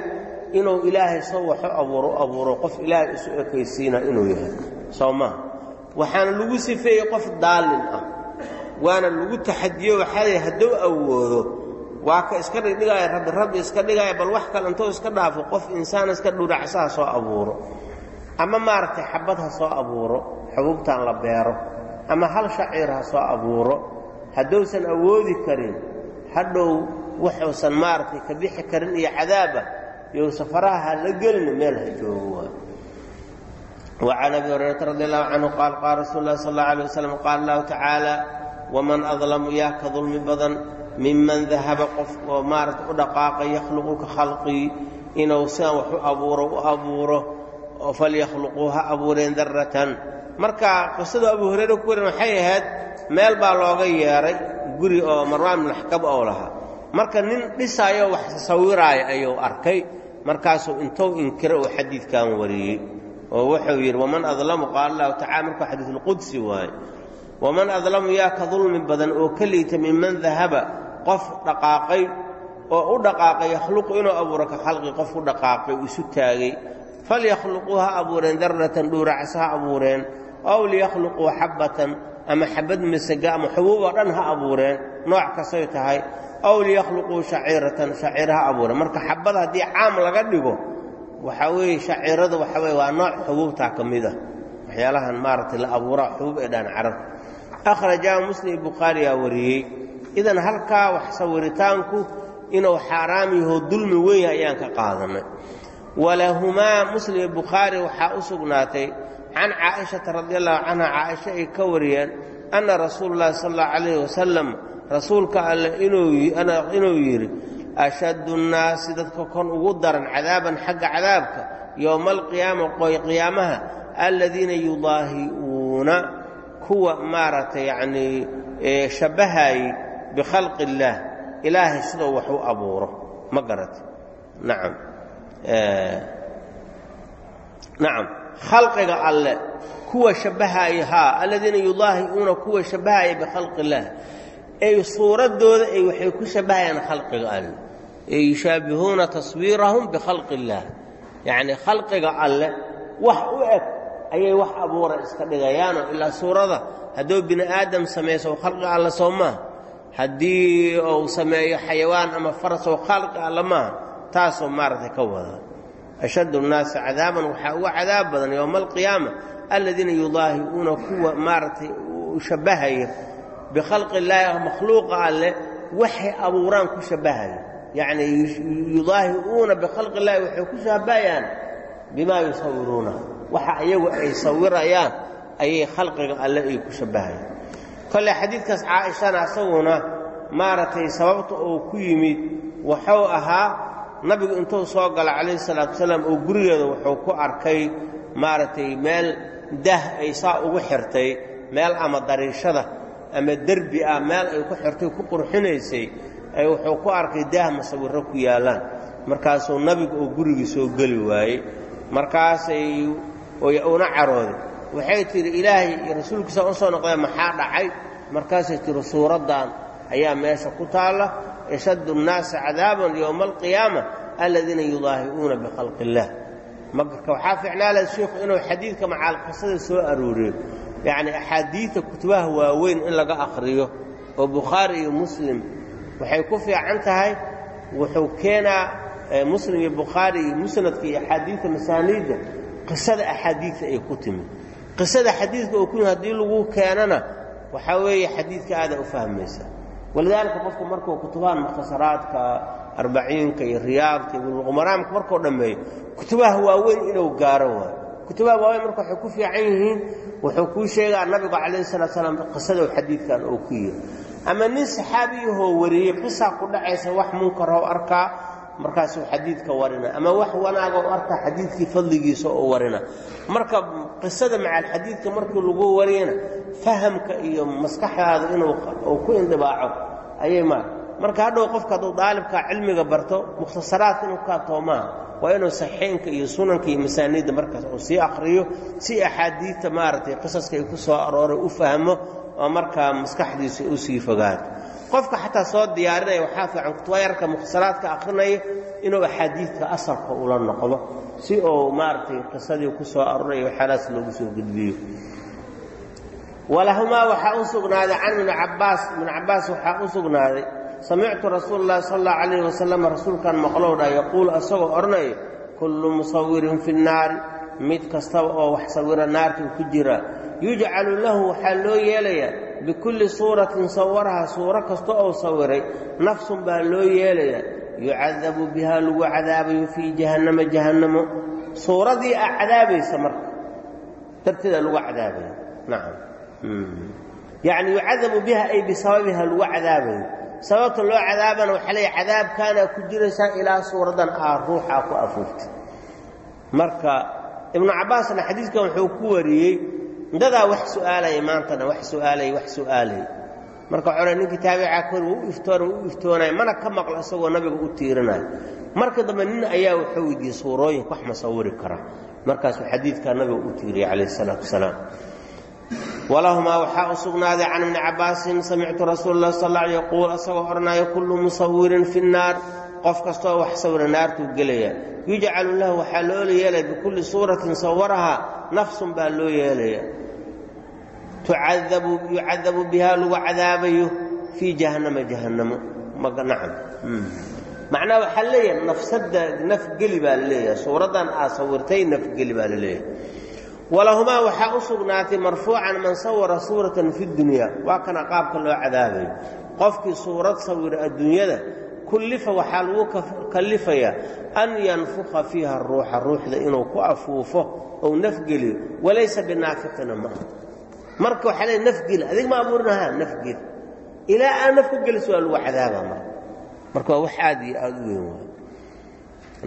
inuu ilaahay soo waxu abuuro abuuro qof ilaahay isu ekaysiina inuu yahay. Soo maha waxaana lagu sifeeyey qof daalin ah. Waana lagu taxadiyo waxaa hadduu awoodo. Waa ka iska dhigdhigaaya rabbi rabbi iska dhigaaya bal wax kale intuu iska dhaafo qof insaan iska dhuracsa soo abuuro. Ama maaragtay xabad ha soo abuuro xubuubtan la beero. Ama hal shaciir ha soo abuuro hadduusan awoodi karin hadhow wuxuusan maaragtay ka bixi karin iyo cadaaba yousafaraha ha la gelina meel ha joogo wacan abi hurayrata radi allahu canhu qaal qaala rasuul lahi sal alla alay wasalam qaala allahu tacaala waman adlamu yaa ka dulmi badan miman dahaba qof oo maaragta u dhaqaaqay yakhluqu ka khalqii inuu sidan wax abuuro u abuuro oo falyahluquu abuureen daratan marka qisadu abu hurayre ku waran waxay ahayd meel baa looga yeeray guri oo marwaan binaxkab oo lahaa. Marka nin dhisaayoo wax sawiraaya ayuu arkay. Markaasuu intou inkira uu xadiidkan wariyey oo wuxuu yidhi waman adlamu? Qaala allahu tacala markuu xadiisulqudsi waaye. Waman adlamu yaa ka dulmi badan oo ka liita minman dahaba qof dhaqaaqay oo u dhaqaaqay yakhluqu inuu abuuro ka xalqi qof u dhaqaaqay isu taagay falyakhluquu ha abuureen darratan dhuuracas ha abuureen ow liyakhluquu xabbatan ama xabad masaga ama xubuub dhan ha abuureen nooc kastay tahay ow liyakhluquu shaciiratan shaciir ha abuureen marka xabada haddii caam laga dhigo waxaa weeye shaciiradu waxa weye waa nooc xubuubtaa ka mid ah waxyaalahan maaragtay la abuuraa xubuub ee dhaan carab akhrajaa muslim bukhaariyaa wariyey idan halkaa wax sawiritaanku inuu xaaraam yaho dulmi weyn ayaan ka qaadanay walahumaa muslim bukhaari waxaa u sugnaatay can caaishata radi allahu canha caaisha ay ka wariyeen anna rasuulu llahi sala allahu calayh wasalam rasuulka alle inuu yidhi ashaddu nnaasi dadka kon ugu daran cadaaban xagga cadaabka yowma alqiyaama qoy qiyaamaha aladiina yudaahi'uuna kuwa maaragtay yacnii shabbahaayey bikhalqi illaah ilaahay sidoo wax u abuuro ma garata nacam nacam khalqiga alle kuwa shabbahaaya haa aladiina yudaahi'uuna kuwa shabbahaaya bikhalqi illaah ay suuraddooda ay waxay ku shabbahayaan khalqiga alle. Ay yushaabihuuna taswiirahum bikhalqi illaah yacnii khalqiga alle wax u eg ayay wax abuura iska dhigayaanoo ilaa suurada hadduu bini aadam samayso khalqiga alle soo maaha haddii uu sameeyo xayawaan ama farasow khalqi alle maaha taasoo maaragtay ka wada. Ashaddu nnaasi cadaaban waxaa uga cadaab badan yowma alqiyaama aladiina yudaahi'uuna kuwa maaragtay shabbahaya bikhalqi illaahi makhluuqa alleh waxay abuuraan ku shabbahaya. Yacnii yudaahi'uuna bikhalqi illahi waxay ku shabbahayaan bimaa yusawiruuna. Waxa iyagu ay sawirayaan ayay khalqiga alle ay ku shabbahayaan kolle xadiidkaas caaishana isaguna maaragtay sababta uu ku yimid wuxuu ahaa nabigu intuu soo gala calayhi salaatu wasalaam oo gurigeeda wuxuu ku arkay maaragtay meel dah ay saa ugu xirtay meel ama dariishada ama derbi ah meel ay ku xirtay ku qurxinaysay ay wuxuu ku arkay daah masawirro ku yaallaan markaasuu nabigu oo gurigii soo geli waayey. Markaasay una carooday. Waxay tidhi ilaahay iyo rasuulkiisa u soo noqdeen maxaa dhacay? Markaasay tidhi suuraddan ayaa meesha ku taalla ashaddu nnaasi cadaaban yowma alqiyaama aladiina yudaahi'uuna bikhalqi illaah marka waxaa ficnaa laha shiikhu inuu xadiidka macaalqisada soo arooriyo yacni axaadiidta kutubaha waaweyn in laga akhriyo oo bukhaari iyo muslim waxay ku fiican tahay wuxuu keenaa muslim iyo bukhaari iyo musnadka iyo axaadiidta masaaniidda qisada axaadiidta ay ku timid qisada xadiidka oo ku haddii lagu keenana waxaa weeye xadiidka aadaa walidaalika qofku markuu kutubahan mukhtasaraadka arbaciinka iyo riyaadka iyo buluqmaraamka markuu dhammeeyo kutubaha waaweyn inuu gaaro waayo. Kutubaha waaweyn marka waxay ku fiican yihiin wuxuu kuu sheegaa nabigu calayhi salatu salaam qisadow xadiidkan oo ku yiri. Ama nin saxaabiyahoo wariyey qisaa ku dhacaysa wax munkaroo arkaa markaasuu xadiidka warina. Ama wax wanaaga u arkaa xadiidkii fadligiisa oo warina. Marka qisada macaalxadiidka markii lagu wariyana fahamka iyo maskaxdaada inuu ku indhibaaco ayay maa marka hadhow qofka hadduu daalibkaa cilmiga barto mukhtasaraadka inuu kaa toomaa waa inuu saxiixeynka iyo sunanka iyo masaaniidda markaas uu sii akhriyo si axaadiidta maaragtay qisaska ay ku soo arooray u fahmo oo markaa maskaxdiisa u sii fogaato qofka xataa soo diyaarinaya waxaa fiican kutubayarka mukhtasaraadka akhrinaya inuu axaadiidka asalka ula noqdo si uu maaragtay qisadii ku soo arooraya waxyaalahaas loogu soo gudbiyo. Walahumaa waxaa u sugnaaday can ibni cabbaas. Ibnu cabbaas waxaa u sugnaaday samictu rasuula llahi sal allahu calayh wasalam rasuulkan maqlow dhaa yaquulu asagoo odhanaya kullu musawirin fi nnaari mid kastaba oo wax sawira naartuu ku jira. Yujcalu lahu waxaa loo yeelayaa bikulli suuratin sawaraha suuro kasta oo sawiray nafsun baa loo yeelayaa. Yucadabu biha lagu cadaabayo fii jahannama jahannamo. Suuradii a cadaabaysa marka. Darteeda lagu cadaabaya nacam. Yacni yucadabu biha ay bisababiha lagu cadaabayo. Sababta loo cadaabana waxaa leeya cadaabkaana ku jiraysaa ilaa suuradan aa ruuxaa ku afuuftay marka ibnu cabbaasna xadiidkan wuxuu ku wariyey dadaa wax su'aalaya maantana wax su'aalaya wax su'aalaya marka waxuu ninkii taabicaa kor wuu iftoona wuu u mana ka maqlo isagoo nabiga u tiirinayo. Marka dambe nin ayaa wuxuu weydiiyey suurooyinka wax ma kara. Markaasuu xadiidkaa nabiga u tiiriyey calayhi salaatu wasalaam. Walahumaa waxaa u sugnaaday can ibni cabbaasin samictu rasuula lah sal l yaquul asagoo odhanaya kullu musawirin fi qof kastoo wax sawira naartuu gelaya yujcalu lahu waxaa loola yeelaya bikulli suuratin sawaraha nafsun baa loo yeelaya yucadabu biha lagu cadaabayo fii jahannama jahannamo. Nacam. Macnaha waxaa leeyahay nafsada nafgeli baa la leeyahay suuraddan aad sawirtay nafgeli baa la leeyahay walahumaa waxaa u sugnaatay marfuucan man sawara suuratan fi dunya. Waa kana qaabka loo cadaabayo. Qofkii suurad sawira adduunyada kullifa waxaa lagu kallifayaa an yanfuka fiiha ruuxa ruuxda inuu ku afuufo ou nafgeliyo walaysa binaafiqina maaha marka waxaa leey nafgeli adig ma abuurinahaa nafgeli ilaa aan naf ka geliso waa lagu cadaabaa marka. Marka waa wax aad u weyn waay.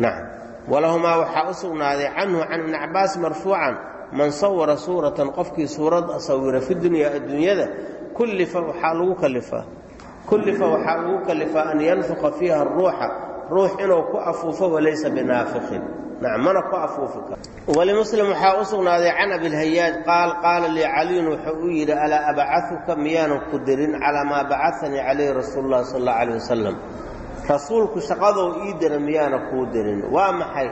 Nacam walahumaa waxaa u sugnaaday canhu can ibni cabbaas marfuucan man sawara suuratan qofkii suurad sawira fi dunyaa adduunyada kullifa waxaa lagu kalifaa kullifa waxaa ugu kalifaa an yanfuqa fiiha aruuxa ruux inuu ku afuufo walaysa binaafiqin. Nacam mana ku afuufi karo. Walimuslim waxaa u sugnaaday can abilhayaaj qaal qaala lii caliyun wuxuu u yidhi alaa abcaduka miyaanan ku dirin calaa maa bacadanii calayhi rasuulu ullahi sal allau alih wasalam rasuulku shaqadou ii dira miyaana kuu dirin? Waa maxay?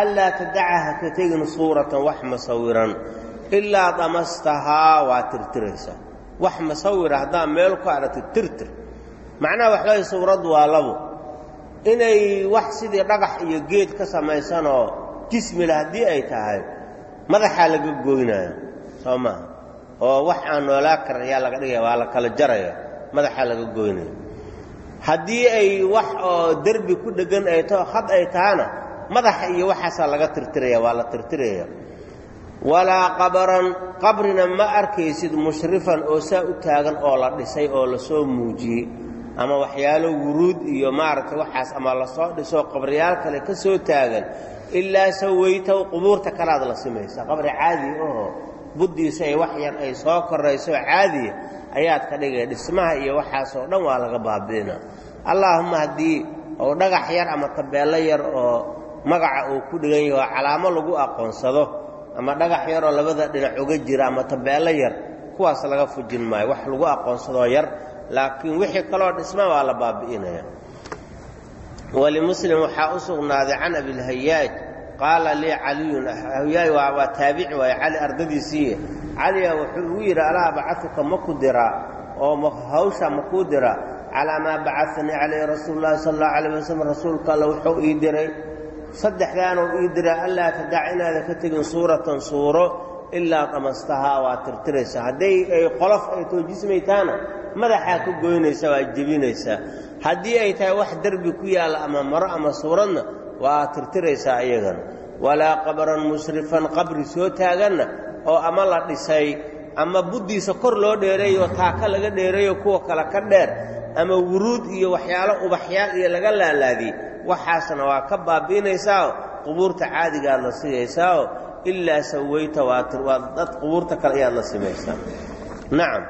Anlaa tadaca ha ka tegin suuratan wax masawiran. Ilaa damastahaa waa tirtiraysa. Wax masawira haddaa meel ku aragtid tirtir macnaha waxbay suuraddu waa labo. Inay wax sidii dhagax iyo geed ka samaysanoo jismila haddii ay tahay madaxaa laga goynaya soo maaha oo wax aan noolaa karan ayaa laga dhigaya waa la kala jaraya madaxaa laga goynaya haddii ay wax oo derbi ku dheggan ay taho had ay tahana madaxa iyo waxaasaa laga tirtiraya waa la tirtiraya. Walaa qabaran qabrina ma arkaysid mushrifan oo saa u taagan oo la dhisay oo la soo muujiyey ama waxyaalo wuruud iyo maaragtay waxaas ama la soo dhiso qabriyaal kale ka soo taagan ilaa sawaytow qubuurta kalaad la simaysa. Qabri caadi ahoo buddiisa ay wax yar ay soo korayso caadiya ayaad ka dhigay dhismaha iyo waxaasoo dhan waa laga baabi'ina. Allaahumma haddii ou dhagax yar ama tabeello yar oo magaca uu ku dhigan yaho calaamo lagu aqoonsado ama dhagax yaroo labada dhinac uga jira ama tabeello yar kuwaas laga fujin maayo. Wax lagu aqoonsadoo yar laakiin wixii kaloo dhisma waa la baabi'inaya. walimuslim waxaa u sugnaaday can abilhayaaj qaala lii caliyun hayaaj waa taabici waaye cali ardadiisiiye caliya wuxuu igu yidhi alaa bacatuka ma ku diraa oo hawsha ma kuu diraa calaa maa bacanii calayhi rasuulu llahi sal allahu alayh wasalam rasuulka alla wuxuu ii diray saddexdaanuu ii diray allaa tadac inaada ka tegin suuratan suuro ilaa damastahaa waa tirtiraysa hadday ay qolof ay too jismaytaana madaxaa ka goynaysaa waa jebinaysaa haddii ay tahay wax derbi ku yaalla ama maro ama suuradna waa tirtiraysaa iyagana walaa qabran musrifan qabri soo taaganna oo ama la dhisay ama buddiisa kor loo dheereeyo taaka laga dheereeyo kuwa kale ka dheer ama wuruud iyo waxyaalo ubaxyaal iyo laga laalaadiyey waxaasna waa ka baabi'inaysaao qubuurta caadigaad la siiyaysaao ilaa sawayta waa dad qubuurta kale ayaad la simaysaa nacam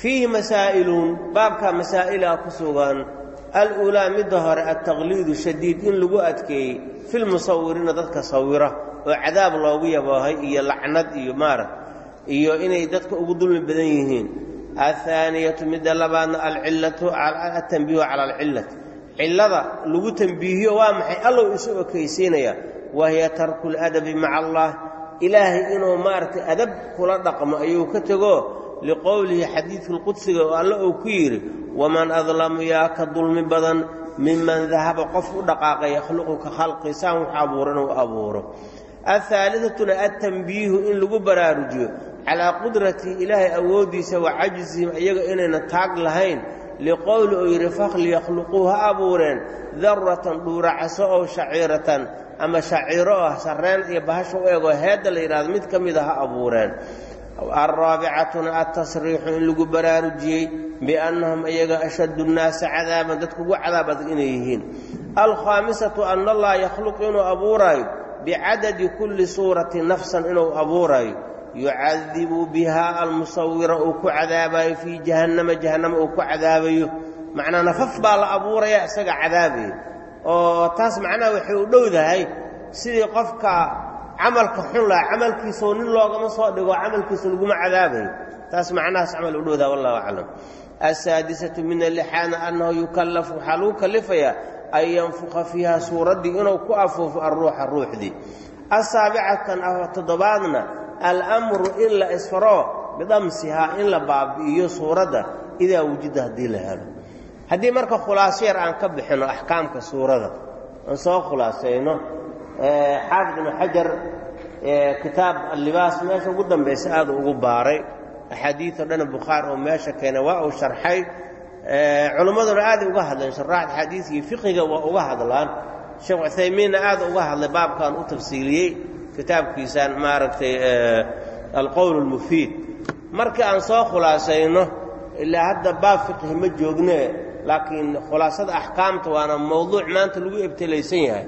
fiihi masaa'iluun baabkaa masaa'ilaa ku sugan. Aluulaa midda hore altaqliidu shadiid in lagu adkeeyey filmusawiriina dadka sawira oo cadaab loogu yaboohay iyo lacnad iyo maarag iyo inay dadka ugu dulmi badan yihiin. Ahaaniyatu midda labaadna alcillatu atanbiihu cala alcillati. Cillada lagu tembiihiyo waa maxay? Allow isu okaysiinaya. Wahiya tarku ladabi maca allah. Ilaahay inuu maaragtay adab kula dhaqmo ayuu ka tego liqowlihi xadiidulqudsiga oo alle uu ku yidhi waman adlamu yaa ka dulmi badan miman dahaba qof u dhaqaaqa yakhluqu ka khalqisaan wax abuuro inuu abuuro. Ahaaliatuna altanbiihu in lagu baraarujiyo calaa qudratii ilaahay awooddiisa wa cajzihim iyaga inayna taag lahayn liqowli uu yidhi fakhliyakhluquu ha abuureen darratan dhuuracaso ow shaciiratan ama shaciiro oo sarreen iyo bahasha u egoo heedda la yidhahdo mid ka mida ha abuureen alraabicatuna altasriixu in lagu baraarujiyey biannahum iyaga ashaddu nnaasa cadaaban dadku ugu cadaabadag inay yihiin alkhaamisatu ana allaha yakhluqu inuu abuuraayo bicadadi kulli suurati nafsan inuu abuuraayo yucadibu biha almusawira uu ku cadaabayo fii jahannama jahannama uu ku cadaabayo macnaa nafaf baa la abuuraya isaga cadaabaya oo taas macnaha waxay u dhowdahay sidii qofka camalka xun laha camalkiisao nin loogama soo dhigo camalkiisa laguma cadaabayo. Taas macnahaas camal u wallahu aclam. Asaadisatu min alixaana annahu yukallafu waxaa lagu kallifayaa an yanfuqa fiiha suuraddii inuu ku afuufo alruuxa ruuxdii. Asaabicatan toddobaadna almru in la isfaro bidamsihaa in la baabi'iyo suuradda idaa wujida haddii la helo. Haddii marka khulaaso yar aan ka bixinno axkaamka suurada aan soo khulaasayno xaafid ibnu xajar kitaab allibaas meesha ugu dambaysa aada ugu baaray axaadiioo dhan bukhaari oo meesha keenay waa uu sharxay culimmaduna aaday uga hadleen shuraaxda xadiiskii fiqiga waa uga hadlaan sheekh cuthaymiinna aada uga hadlay baabkan u tafsiiliyey kitaabkiisaan maaragtay alqowl اlmufiid markii aan soo khulaasayno ilaa hadda baab fiqhi ma joogne laakiin khulaasada axkaamta waana mowduuc maanta lagu ebtelaysan yahay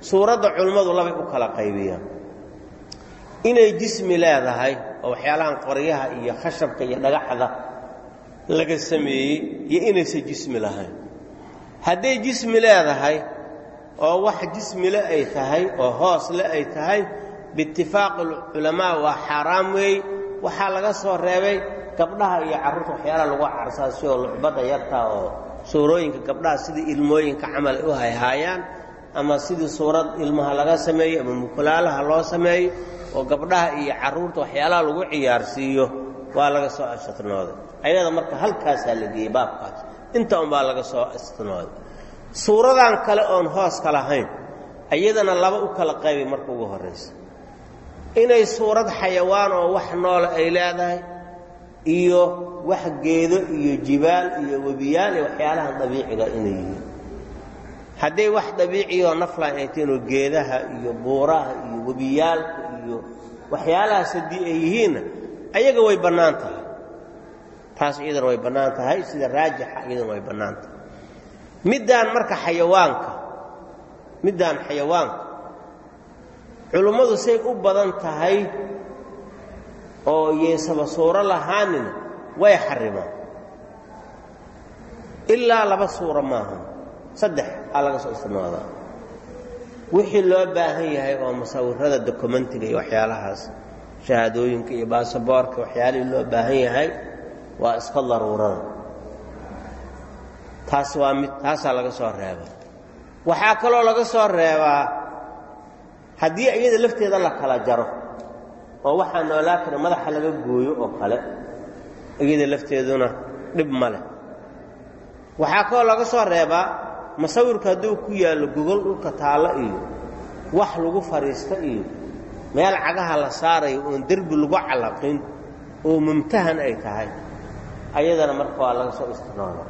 suuradda culimmadu labay u kala qaybiyaan. Inay jismi leedahay oo waxyaalahan qoryaha iyo khashabka iyo dhagaxda laga sameeyey iyo inaysan jismi lahayn. Hadday jismi leedahay oo wax jismile ay tahay oo hoosle ay tahay biitifaaqi culamaa waa xaaraam weey. Waxaa laga soo reebay gabdhaha iyo carruurta waxyaalaha lagu carsaa si oo lucbadda yarta oo suurooyinka gabdhaha sidii ilmooyinka camal ay u hayhaayaan ama sidii suurad ilmaha laga sameeyo ama mukulaalaha loo sameeyo oo gabdhaha iyo carruurta waxyaalaha lagu ciyaarsiiyo waa laga soo ashatnooday ayada marka halkaasaa la geeyey baabkaas. Inta unbaa laga soo ashtnooday. Suuradan kale oon hooska lahayn iyadana laba u kala qaybay marka ugu horraysa inay suurad xayawaan oo wax noole ay leedahay iyo wax geedo iyo jibaal iyo webiyaal iyo waxyaalahan dabiiciga inay yihiin hadday wax dabiiciyoo naflan ay tahinoo geedaha iyo buuraha iyo webiyaalka iyo waxyaalahaas haddii ay yihiinna ayaga way bannaan tahay. Taas iyadana way bannaan tahay sida raajixa iyadana way bannaan tahay. Middaan marka xayawaanka middaan xayawaanka culummadu say u badan tahay oo yeesaba suuro lahaanina way xarimaan ilaa laba suuro maaha saddex aa laga soo istimaadaa wixii loo baahan yahay oo musawirada dokumentiga iyo waxyaalahaas shahaadooyinka iyo baasaboorka waxyaalihii loo baahan yahay waa iska daruurada taas waa mid taasaa laga soo reebaa. Waxaa kaloo laga soo reebaa haddii iyada lafteeda la kala jaro oo waxaa noolaa kara madaxa laga gooyo oo kale iyada lafteeduna dhib ma leh. Waxaa kaloo laga soo reebaa masawirka hadduu ku yaallo gogol dhulka taallo iyo wax lagu fadhiisto iyo meel cagaha la saarayo oon derbi lagu callaqin oo mumtahan ay tahay ayadana marka waa laga soo istinoona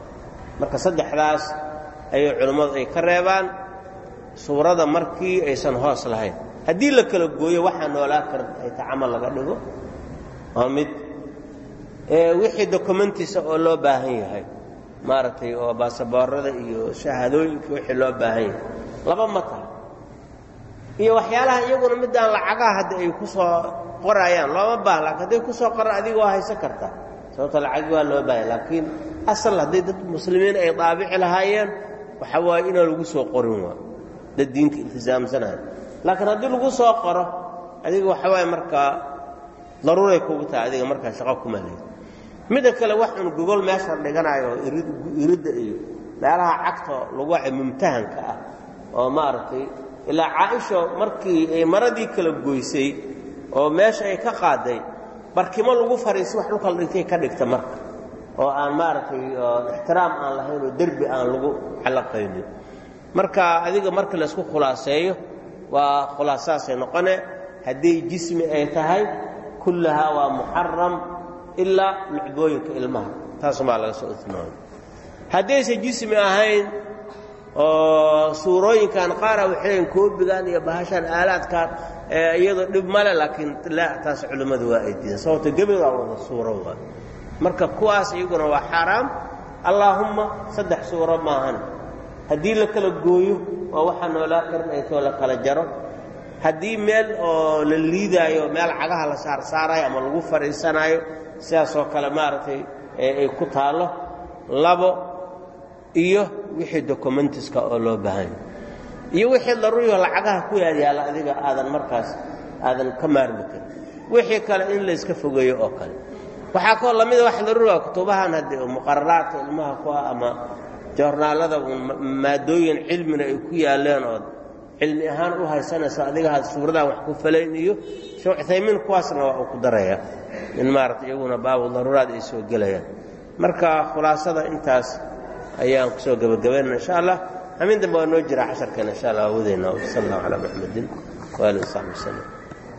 marka saddexdaas ayay culimmadu ay ka reebaan suurada markii aysan hoos lahayn. Haddii la kala gooyo waxaa noolaa kara ay ta camal laga dhigo waa mid wixii documentisa oo loo baahan yahay maaragtay oo baasaboorada iyo shahaadooyinka wixii loo baahan yahay. Laba ma taha iyo waxyaalaha iyaguna midaan lacagaha hadda ay ku soo qorayaan looma laakiin hadday ku soo qoraan adiga waa haysan kartaa sababto lacagi waa loo baahanya laakiin asal hadday dad muslimiin ay daabici lahaayeen waxa waaye inaan lagu soo qorin waa. Dad diinta iltisaamsanayo laakiin haddii lagu soo qoro adiga waxa waaye markaa daruuray kugu tahay adiga markaa shaqo kuma leyd midda kale wax gogol meesha dhiganayo iridda iyo meelaha cagta lagu waca mumtahanka ah oo maaragtay ilaa caaisha markii ay maradii kala goysay oo meesha ay ka qaaday barkimo lagu fariisi wax dhulka la ka dhigta marka oo aan maaragtay ixtiraam aan lahayn oo derbi aan lagu xallaqaynin marka adiga marka laysku khulaaseeyo waa khulaasaasay noqone haddii jismi ay tahay kullahaa waa muxaram ilaa lucbooyinka ilmaha. Taasumaa laga soo itnooda haddaysan jismi ahayn oo suurooyinkan qaara waxay leeyiin koobigan iyo bahashan aalaadkan iyadoo dhib male laakiin la taas culimmadu waa ay diideen sababto gebel waa wada suuro waa marka kuwaas iyaguna waa xaaraam. Allaahumma saddex suuro maahan haddii la kala gooyo oo waxaa noolaa karin ay too la kala jaro. Haddii meel oo la liidaayo meel cagaha la saarsaarayo ama lagu fadhiisanaayo sidaasoo kale maaragtay ay ku taallo labo iyo wixii documentiska oo loo baahanya iyo wixii daruuriyo lacagaha ku yaadyaalla adiga aadan markaas aadan ka maarmi karin wixii kale in layska fogeeyo oo kale. Waxaa kaloo lamida wax daruuriga kutubahan hadde muqararaadka ilmaha ku ah ama joornaalada maadooyin cilmina ay ku yaaleen ood cilmi ahaan u haysanayso adiga had suuradan wax ku falayn iyo sheekh cuthaymiin kuwaasna waa uu ku daraya. In maaragta iyaguna baabu daruuraad ay soo gelayaan. Marka khulaasada intaas ayaan ku soo gebagabaynana insha allah hamin dambe waa noo jira casharkeena insha allah awoodeyna sal allahu calaa maxamedin waali wasaxbi wasalem